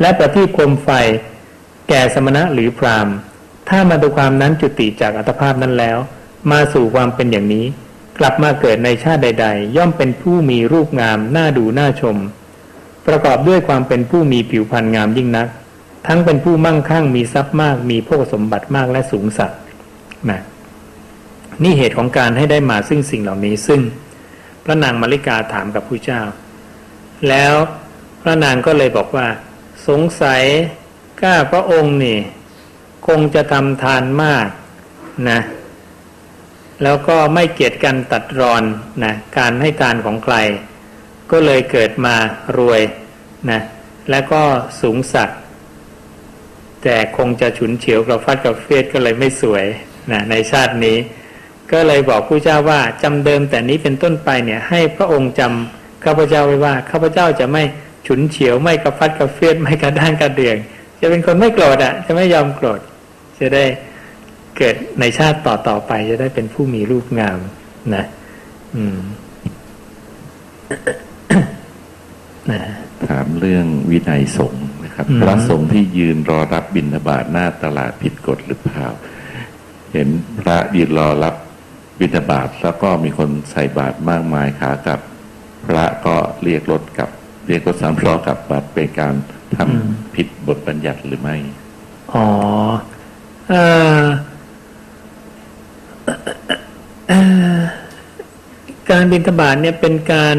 และประทีปโคมไฟแก่สมณะหรือพราม ถ้ามาดูความนั้นจุติจากอัตภาพนั้นแล้ว มาสู่ความเป็นอย่างนี้ กลับมาเกิดในชาติใด ๆ ย่อมเป็นผู้มีรูปงามน่าดูน่าชม ประกอบด้วยความเป็นผู้มีผิวพรรณงามยิ่งนัก ทั้งเป็นผู้มั่งคั่งมีทรัพย์มาก มีพวกสมบัติมากและสูงสักนะนี่เหตุของการให้ได้มาซึ่งสิ่งเหล่านี้ซึ่ง พระนางมาริกาถามกับผู้เจ้า แล้วพระนางก็เลยบอกว่า สงสัยก้าพระองค์นี่ คงจะทำทานมากนะ แล้วก็ไม่เกียจกันตัดรอนนะการให้ทานของใคร ก็เลยเกิดมารวยนะแล้วก็สูงสักแต่คงจะฉุนเฉียวกับฟัดกับเฟียดก็เลยไม่สวยนะในชาตินี้ ก็เลยบอกผู้เจ้าว่าจำเดิมแต่นี้เป็นต้นไปเนี่ย ให้พระองค์จำข้าพเจ้าไว้ว่าข้าพเจ้าจะไม่ฉุนเฉียวไม่กระฟัดกระเฟียดไม่กระด้างกระเดืองจะเป็นคนไม่โกรธอะ จะไม่ยอมโกรธ จะได้เกิดในชาติต่อต่อไปจะได้เป็นผู้มีรูปงามนะอืมนะถามเรื่องวินัยสงฆ์นะครับ พระสงฆ์ที่ยืนรอรับบิณฑบาตหน้าตลาดผิดกฎหรือเปล่า เห็นพระยืนรอรับบิณฑบาตแล้วก็มีคนใส่บาตรมากมายขากับ พระก็เรียกรถกับ เรียกรถสามล้อกลับบัตรเป็นการทำผิดบทบัญญัติหรือไม่ อ๋อ การบิณฑบาตเนี่ยเป็นการ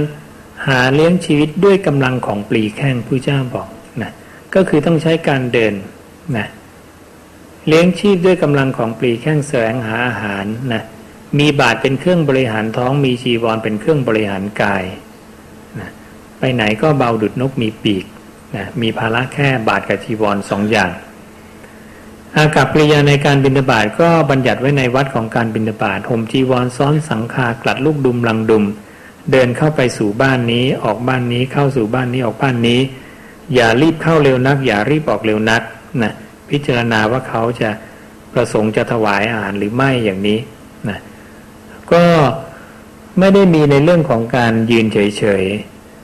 หาเลี้ยงชีวิตด้วยกำลังของปลีแข้งผู้เจ้าบอกนะก็คือต้องใช้การเดินนะเลี้ยงชีพด้วยกำลังของปลีแข้งแสวงหาอาหารนะมีบาทเป็นเครื่องบริหารท้องมีชีวรเป็นเครื่องบริหารกายนะไปไหนก็เบาดุดนกมีปีกนะมีภาระแค่บาทกับชีวรสองอย่าง อากับปริยาในการบินบาตก็บัญญัติไว้ในวัดของการบินบาตห่มจีวรซ้อนสังคากลัดลูกดุมลังดุม เดินเข้าไปสู่บ้านนี้ออกบ้านนี้เข้าสู่บ้านนี้ออกบ้านนี้ อย่ารีบเข้าเร็วนัก อย่ารีบออกเร็วนักนะพิจารณาว่าเขาจะประสงค์จะถวายอาหารหรือไม่อย่างนี้นะก็ไม่ได้มีในเรื่องของการยืนเฉย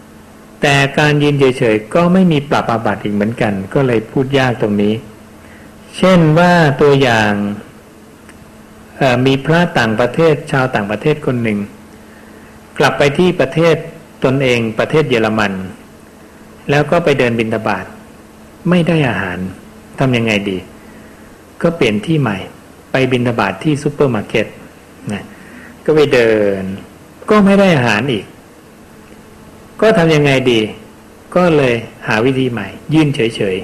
ๆแต่การยืนเฉยๆก็ไม่มีปรับอาบัติอีกเหมือนกัน ก็เลยพูดยากตรงนี้ เช่นว่าตัวอย่างมีพระต่างประเทศชาวต่างประเทศคนหนึ่ง กลับไปที่ประเทศตนเองประเทศเยอรมัน แล้วก็ไปเดินบิณฑบาตไม่ได้อาหารทำยังไงดี ก็เปลี่ยนที่ใหม่ ไปบิณฑบาตที่ซูเปอร์มาร์เก็ตนะก็ไปเดิน ก็ไม่ได้อาหารอีก ก็ทำยังไงดี ก็เลยหาวิธีใหม่ ยื่นเฉย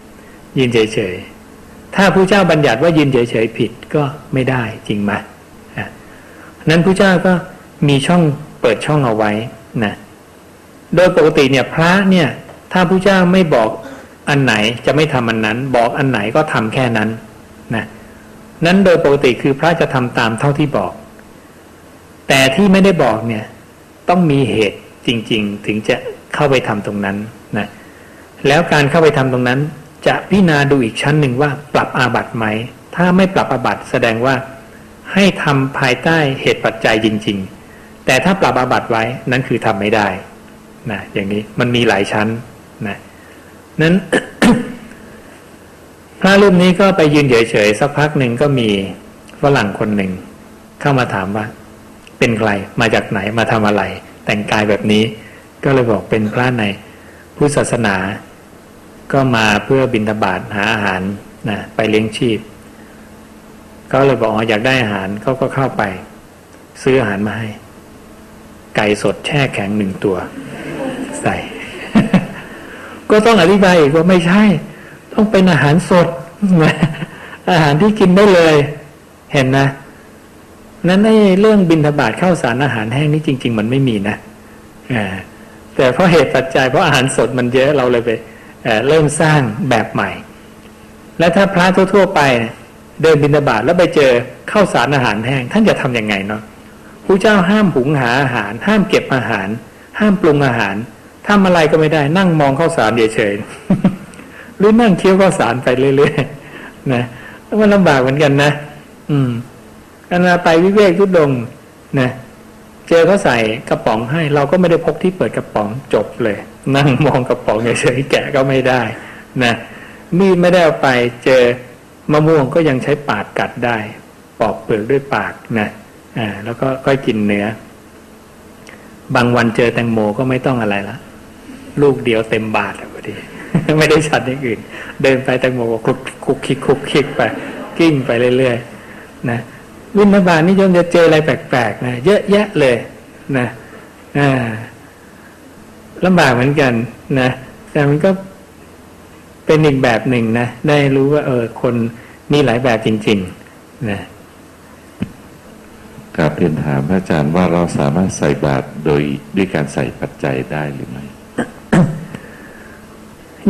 ๆ ยื่นเฉยๆ ถ้าพุทธเจ้าบัญญัติว่ายืนเฉยๆผิดก็ไม่ได้จริงไหมนั้นผู้เจ้าก็มีช่องเปิดช่องเอาไว้นะโดยปกติเนี่ยพระเนี่ย ถ้าพระเจ้าไม่บอกอันไหนจะไม่ทำอันนั้น บอกอันไหนก็ทำแค่นั้นนะนั้นโดยปกติคือพระจะทำตามเท่าที่บอก แต่ที่ไม่ได้บอกเนี่ย ต้องมีเหตุจริง ๆ ถึงจะเข้าไปทำตรงนั้นนะแล้วการเข้าไปทำตรงนั้น จะพิจารณาดูอีกชั้นหนึ่งว่าปรับอาบัติไหม ถ้าไม่ปรับอาบัติแสดงว่าให้ทำภายใต้เหตุปัจจัยจริง ๆ แต่ถ้าปรับอาบัติไว้นั่นคือทำไม่ได้นะอย่างนี้มันมีหลายชั้นนะนั้นพระรูปนี้ก็ไปยืนเฉยๆสักพักหนึ่งก็มีฝรั่งคนหนึ่ง เข้ามาถามว่า เป็นใครมาจากไหนมาทำอะไร แต่งกายแบบนี้ ก็เลยบอกเป็นพระในพุทธศาสนา ก็มาเพื่อบิณฑบาตหาอาหารนะไปเลี้ยงชีพก็เลยบอกอ๋ออยากได้อาหารเขาก็เข้าไป ซื้ออาหารมาให้ ไก่สดแช่แข็งหนึ่งตัว ใส่ ก็ต้องอธิบายอีกว่าไม่ใช่ ต้องเป็นอาหารสดอาหารที่กินได้เลย เห็นนะนั้นไอ้เรื่องบินทบาทข้าวสารอาหารแห้งนี่จริง ๆ มันไม่มีนะแต่เพราะเหตุปัจจัยเพราะอาหารสดมันเยอะเราเลยไป เเริ่มสร้างแบบใหม่ และถ้าพระทั่ว ๆ ไปเดินบินทบาทแล้วไปเจอข้าวสารอาหารแห้งท่านจะทํำยังไงเนาะพระเจ้าห้ามหุงหาอาหาร ห้ามเก็บอาหาร ห้ามปรุงอาหารทำอะไรก็ไม่ได้ นั่งมองข้าวสารเฉยๆหรือนั่งเคี้ยวข้าวสารไปเรื่อยๆนะมันลำบากเหมือนกันนะ อืมอันนาไปวิเวกทุดงนะ เจอเขาใส่กระป๋องให้ เราก็ไม่ได้พกที่เปิดกระป๋องจบเลย นั่งมองกระป๋องเฉยๆแกะก็ไม่ได้นะมีดไม่ได้เอาไปเจอมะม่วงก็ยังใช้ปากกัดได้ ปอกเปลือกด้วยปากนะอ่าแล้วก็ค่อยกินเนื้อ บางวันเจอแตงโมก็ไม่ต้องอะไรละลูกเดียวเต็มบาทเลยพอดี ไม่ได้ชัดอย่างอื่น เดินไปแตงโมก็คลุกคลุกคิกคุกคิกไป กิ้งไปเรื่อยๆนะ วินบาลนี่ยมจะเจออะไรแปลกๆนะเยอะแยะเลยนะอ่าลำบากเหมือนกันนะแต่มันก็เป็นอีกแบบหนึ่งนะได้รู้ว่า เออ คนมีหลายแบบจริงๆนะกราบเรียนถามพระอาจารย์ว่าเราสามารถใส่บาตรโดยด้วยการใส่ปัจจัยได้หรือไม่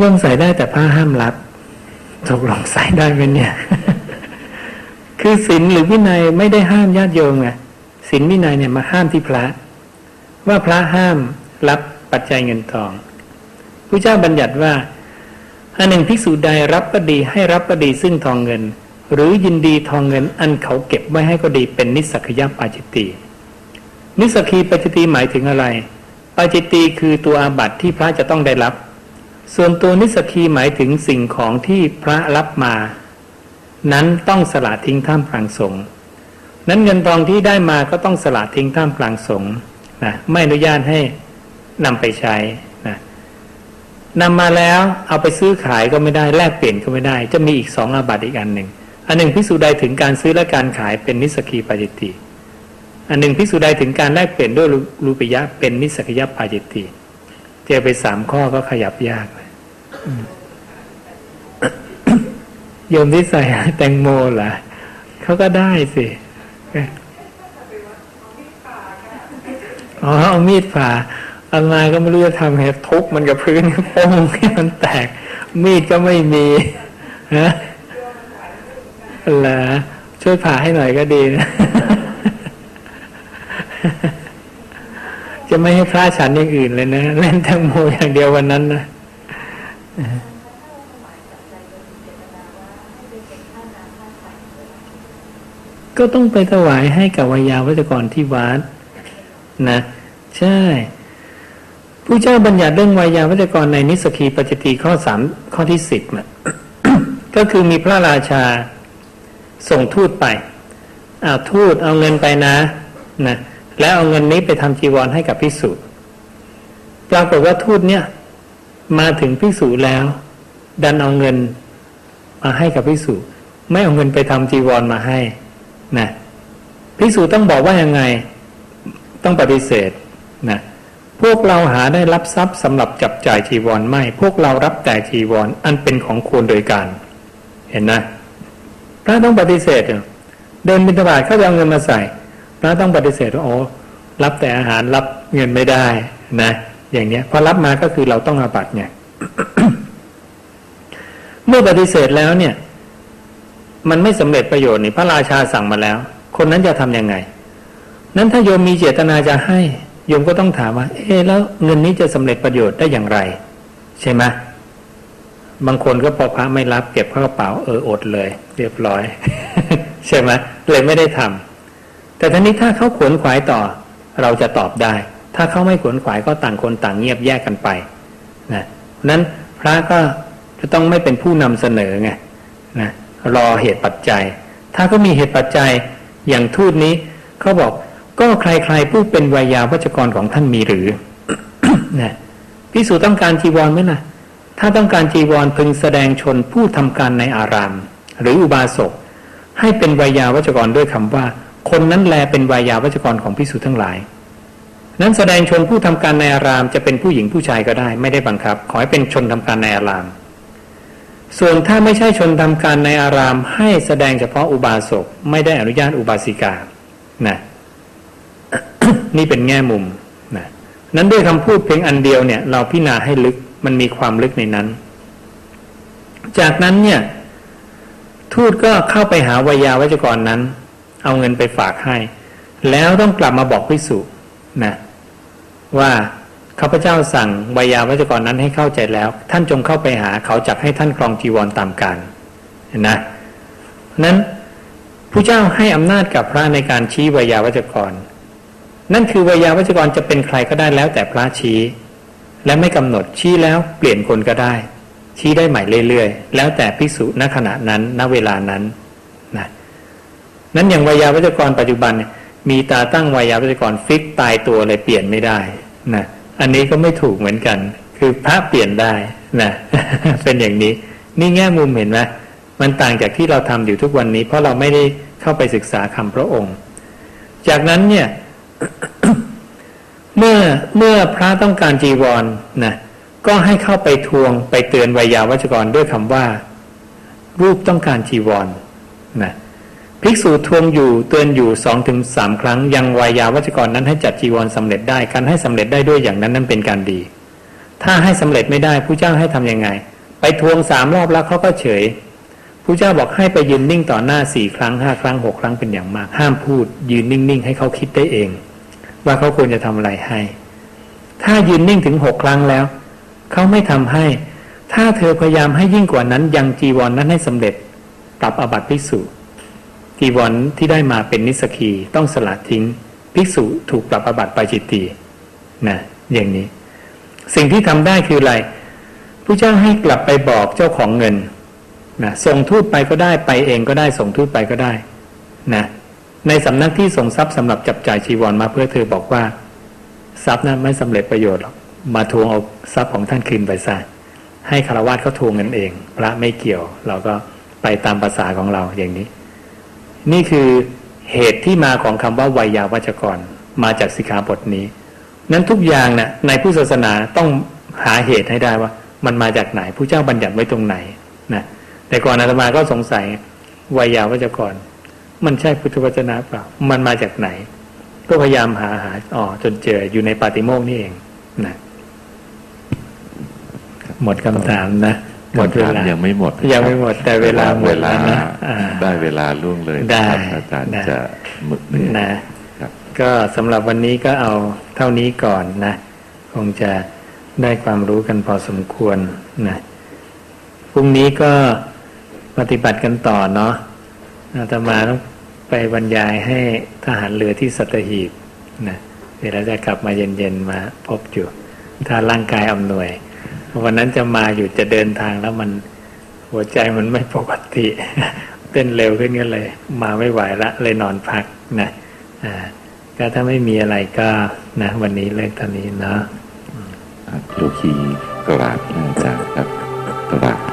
ย่อมใส่ได้แต่ผ้าห้ามรับตกลงใส่ได้ไหมเนี่ย คือศีลหรือวินัยไม่ได้ห้ามญาติโยมไงศีลวินัยเนี่ยมาห้ามที่พระ ว่าพระห้ามรับปัจจัยเงินทองพระเจ้าบัญญัติว่าอันหนึ่งภิกษุใดรับก็ดีให้รับก็ดีซึ่งทองเงิน หรือยินดีทองเงินอันเขาเก็บไว้ให้ก็ดีเป็นนิสักยปาจิตตินิสกีปาจิตติหมายถึงอะไรปาจิตติคือตัวอาบัติที่พระจะต้องได้รับ ส่วนตัวนิสกีหมายถึงสิ่งของที่พระรับมา นั้นต้องสละทิ้งท่ามกลางสงฆ์นั้นเงินทองที่ได้มาก็ต้องสละทิ้งท่ามกลางสงฆ์นะไม่อนุญาตให้นำไปใช้นะนำมาแล้วเอาไปซื้อขายก็ไม่ได้แลกเปลี่ยนก็ไม่ได้ จะมีอีกสองอาบัติอีกอันหนึ่งอันหนึ่งพิสูจน์ใดถึงการซื้อและการขายเป็นนิสกีปาจิตติอันหนึ่งพิสูจน์ใดถึงการแลกเปลี่ยนด้วยรูปิยะเป็นนิสกิยปาจิตติเจอไปสามข้อก็ขยับยากเลย โยมที่ใส่แตงโมล่ะเขาก็ได้สิอ๋อเอามีดผ่าอามาก็ไม่รู้จะทำไงทุบมันกับพื้นโป้งให้มันแตก มีดก็ไม่มีฮะเหรอช่วยผ่าให้หน่อยก็ดีนะจะไม่ให้พระฉันอย่างอื่นเลยนะ เล่นแตงโมอย่างเดียววันนั้นนะ ก็ต้องไปถวายให้กับวิยาวัจกรที่วัดนะ ใช่ผู้เจ้าบัญญัติเรื่องวายาวัจกรในนิสกีปัจจติข้อสามข้อที่สิบก็คือมีพระราชาส่งทูตไปเอาทูตเอาเงินไปนะนะแล้วเอาเงินนี้ไปทำจีวรให้กับพิสุปรากฏว่าทูตเนี่ย มาถึงพิสุแล้ว ดันเอาเงินมาให้กับพิสุไม่เอาเงินไปทำจีวรมาให้ นะพิสูจต้องบอกว่ายังไงต้องปฏิเสธนะพวกเราหาได้รับทรัพย์สำหรับจับจ่ายจีวรไม่ พวกเรารับแต่จีวรออันเป็นของควรโดยการ เห็นนะพระต้องปฏิเสธเดินบิณฑบาตเขาจะเอาเงินมาใส่ พระต้องปฏิเสธว่าโอ้รับแต่อาหารรับเงินไม่ได้นะ อย่างเนี้ยพอรับมาก็คือเราต้องอาบัตไงเมื่อปฏิเสธแล้วเนี่ย มันไม่สำเร็จประโยชน์นี่พระราชาสั่งมาแล้ว คนนั้นจะทํำยังไง นั้นถ้าโยมมีเจตนาจะให้โยมก็ต้องถามว่า เอ๊แล้วเงินนี้จะสำเร็จประโยชน์ได้อย่างไร ใช่ไหมบางคนก็พอพระไม่รับเก็บเข้ากระเป๋าเอออดเลย เรียบร้อย ใช่ไหมเลยไม่ได้ทำแต่ทีนี้ถ้าเขาขวนขวายต่อ เราจะตอบได้ ถ้าเขาไม่ขวนขวายก็ต่างคนต่างเงียบแยกกันไปนะนั้นพระก็จะต้องไม่เป็นผู้นำเสนอไงนะ รอเหตุปัจจัย ถ้าก็มีเหตุปัจจัยอย่างทูตนี้เขาบอกก็ใครๆผู้เป็นวายาวัจกรของท่านมีหรือนะพิสูจต้องการจีวรไหมล่ะถ้าต้องการจีวรพึงแสดงชนผู้ทำการในอาราม หรืออุบาสกให้เป็นวายาวัจกรด้วยคำว่า คนนั้นแลเป็นวายาวัจกรของพิสูจทั้งหลาย นั้นแสดงชนผู้ทำการในอารามจะเป็นผู้หญิงผู้ชายก็ได้ ไม่ได้บังคับ ขอให้เป็นชนทำการในอาราม ส่วนถ้าไม่ใช่ชนทำการในอารามให้แสดงเฉพาะอุบาสกไม่ได้อนุญาตอุบาสิกานะนี่เป็นแง่มุมนะนั้นด้วยคำพูดเพียงอันเดียวเนี่ย เราพิจารณาให้ลึกมันมีความลึกในนั้น จากนั้นเนี่ย ทูตก็เข้าไปหาวิยาวัจกรนั้น เอาเงินไปฝากให้ แล้วต้องกลับมาบอกพิสุนะว่า ข้าพเจ้าสั่งวายาวัจกรนั้นให้เข้าใจแล้ว ท่านจงเข้าไปหาเขาจักให้ท่านครองจีวรตามการเห็นนะนั้นผู้เจ้าให้อำนาจกับพระในการชี้วายาวัจกร นั่นคือวายาวัจกรจะเป็นใครก็ได้แล้วแต่พระชี้ และไม่กำหนดชี้แล้วเปลี่ยนคนก็ได้ ชี้ได้ใหม่เรื่อยๆ แล้วแต่พิสุณขณะนั้นณเวลานั้นนะนั้นอย่างวายาวัจกรปัจจุบันมีตาตั้งวายาวัจกรฟิกตายตัวเลยเปลี่ยนไม่ได้นะ อันนี้ก็ไม่ถูกเหมือนกัน คือพระเปลี่ยนได้นะเป็นอย่างนี้ นี่แง่มุมเห็นไหมมันต่างจากที่เราทำอยู่ทุกวันนี้ เพราะเราไม่ได้เข้าไปศึกษาคำพระองค์ จากนั้นเนี่ย เมื่อเมื่อพระต้องการจีวรนะก็ให้เข้าไปทวงไปเตือนวิยาวัจกรด้วยคำว่า รูปต้องการจีวรนะ ภิกษุทวงอยู่เตือนอยู่สองถึงสามครั้ง ยังวายาวัจกรนั้นให้จัดจีวรสำเร็จได้การให้สำเร็จได้ด้วยอย่างนั้นนั้นเป็นการดี ถ้าให้สำเร็จไม่ได้ผู้เจ้าให้ทํำยังไง ไปทวงสามรอบแล้วเขาก็เฉยผู้เจ้าบอกให้ไปยืนนิ่งต่อหน้าสี่ครั้งห้าครั้งหกครั้งเป็นอย่างมาก ห้ามพูด ยืนนิ่งๆให้เขาคิดได้เอง ว่าเขาควรจะทำอะไรให้ ถ้ายืนนิ่งถึงหกครั้งแล้วเขาไม่ทำให้ ถ้าเธอพยายามให้ยิ่งกว่านั้นยังจีวรนนั้นให้สำเร็จปรับอบัติภิกษุ จีวรที่ได้มาเป็นนิสกีต้องสละทิ้ง ภิกษุถูกปรับอาบัติไปจิตตีนะอย่างนี้ สิ่งที่ทำได้คืออะไรผู้เจ้าให้กลับไปบอกเจ้าของเงินนะส่งทูตไปก็ได้ไปเองก็ได้ส่งทูตไปก็ได้นะในสำนักที่ส่งทรัพย์สำหรับจับจ่ายชีวรมาเพื่อเธอบอกว่า ทรัพย์นั้นไม่สำเร็จประโยชน์หรอกมาทวงเอาทรัพย์ของท่านคืนไปซะให้คารวะเขาทวงเงินเอง พระไม่เกี่ยว เราก็ไปตามภาษาของเราอย่างนี้ นี่คือเหตุที่มาของคำว่าวัยาวัจกร มาจากสิกขาบทนี้ นั้นทุกอย่างนะ่ะในผู้ศาสนาต้องหาเหตุให้ได้ว่า มันมาจากไหนผู้เจ้าบัญญัติไว้ตรงไหนนะแต่ก่อนอาตมาก็สงสัยวัยาวัจกร มันใช่พุทธวจนะเปล่ามันมาจากไหน ก็พยายามหาหาอ๋อจนเจออยู่ในปาติโมกนี่เองนะหมดคำถามนะ หมดเวคำถามลายังไม่หมด ยังไม่หมดแต่เวลาหมเวดลาแล้วนะอ่าได้เวลาล่วงเลยได้นะครับอาจารย์ได้จะหมึกเหนื่อยนะครับก็สำหรับวันนี้ก็เอาเท่านี้ก่อนนะ คงจะได้ความรู้กันพอสมควรนะพรุ่งนี้ก็ปฏิบัติกันต่อเนาะอาตมาต้องไปบรรยายให้ทหารเรือที่สัตหีบนะเดี๋ยวเราจะกลับมาเย็นๆมาพบอยู่ ถ้าร่างกายอำนวย วันนั้นจะมาอยู่จะเดินทางแล้วมันหัวใจมันไม่ปกติ เต้นเร็วขึ้นก็เลย มาไม่ไหวละเลยนอนพักนะอ่าก็ถ้าไม่มีอะไรก็นะ วันนี้เลิกตอนนี้เนาะโยคีกราบอาจารย์ครับกราบ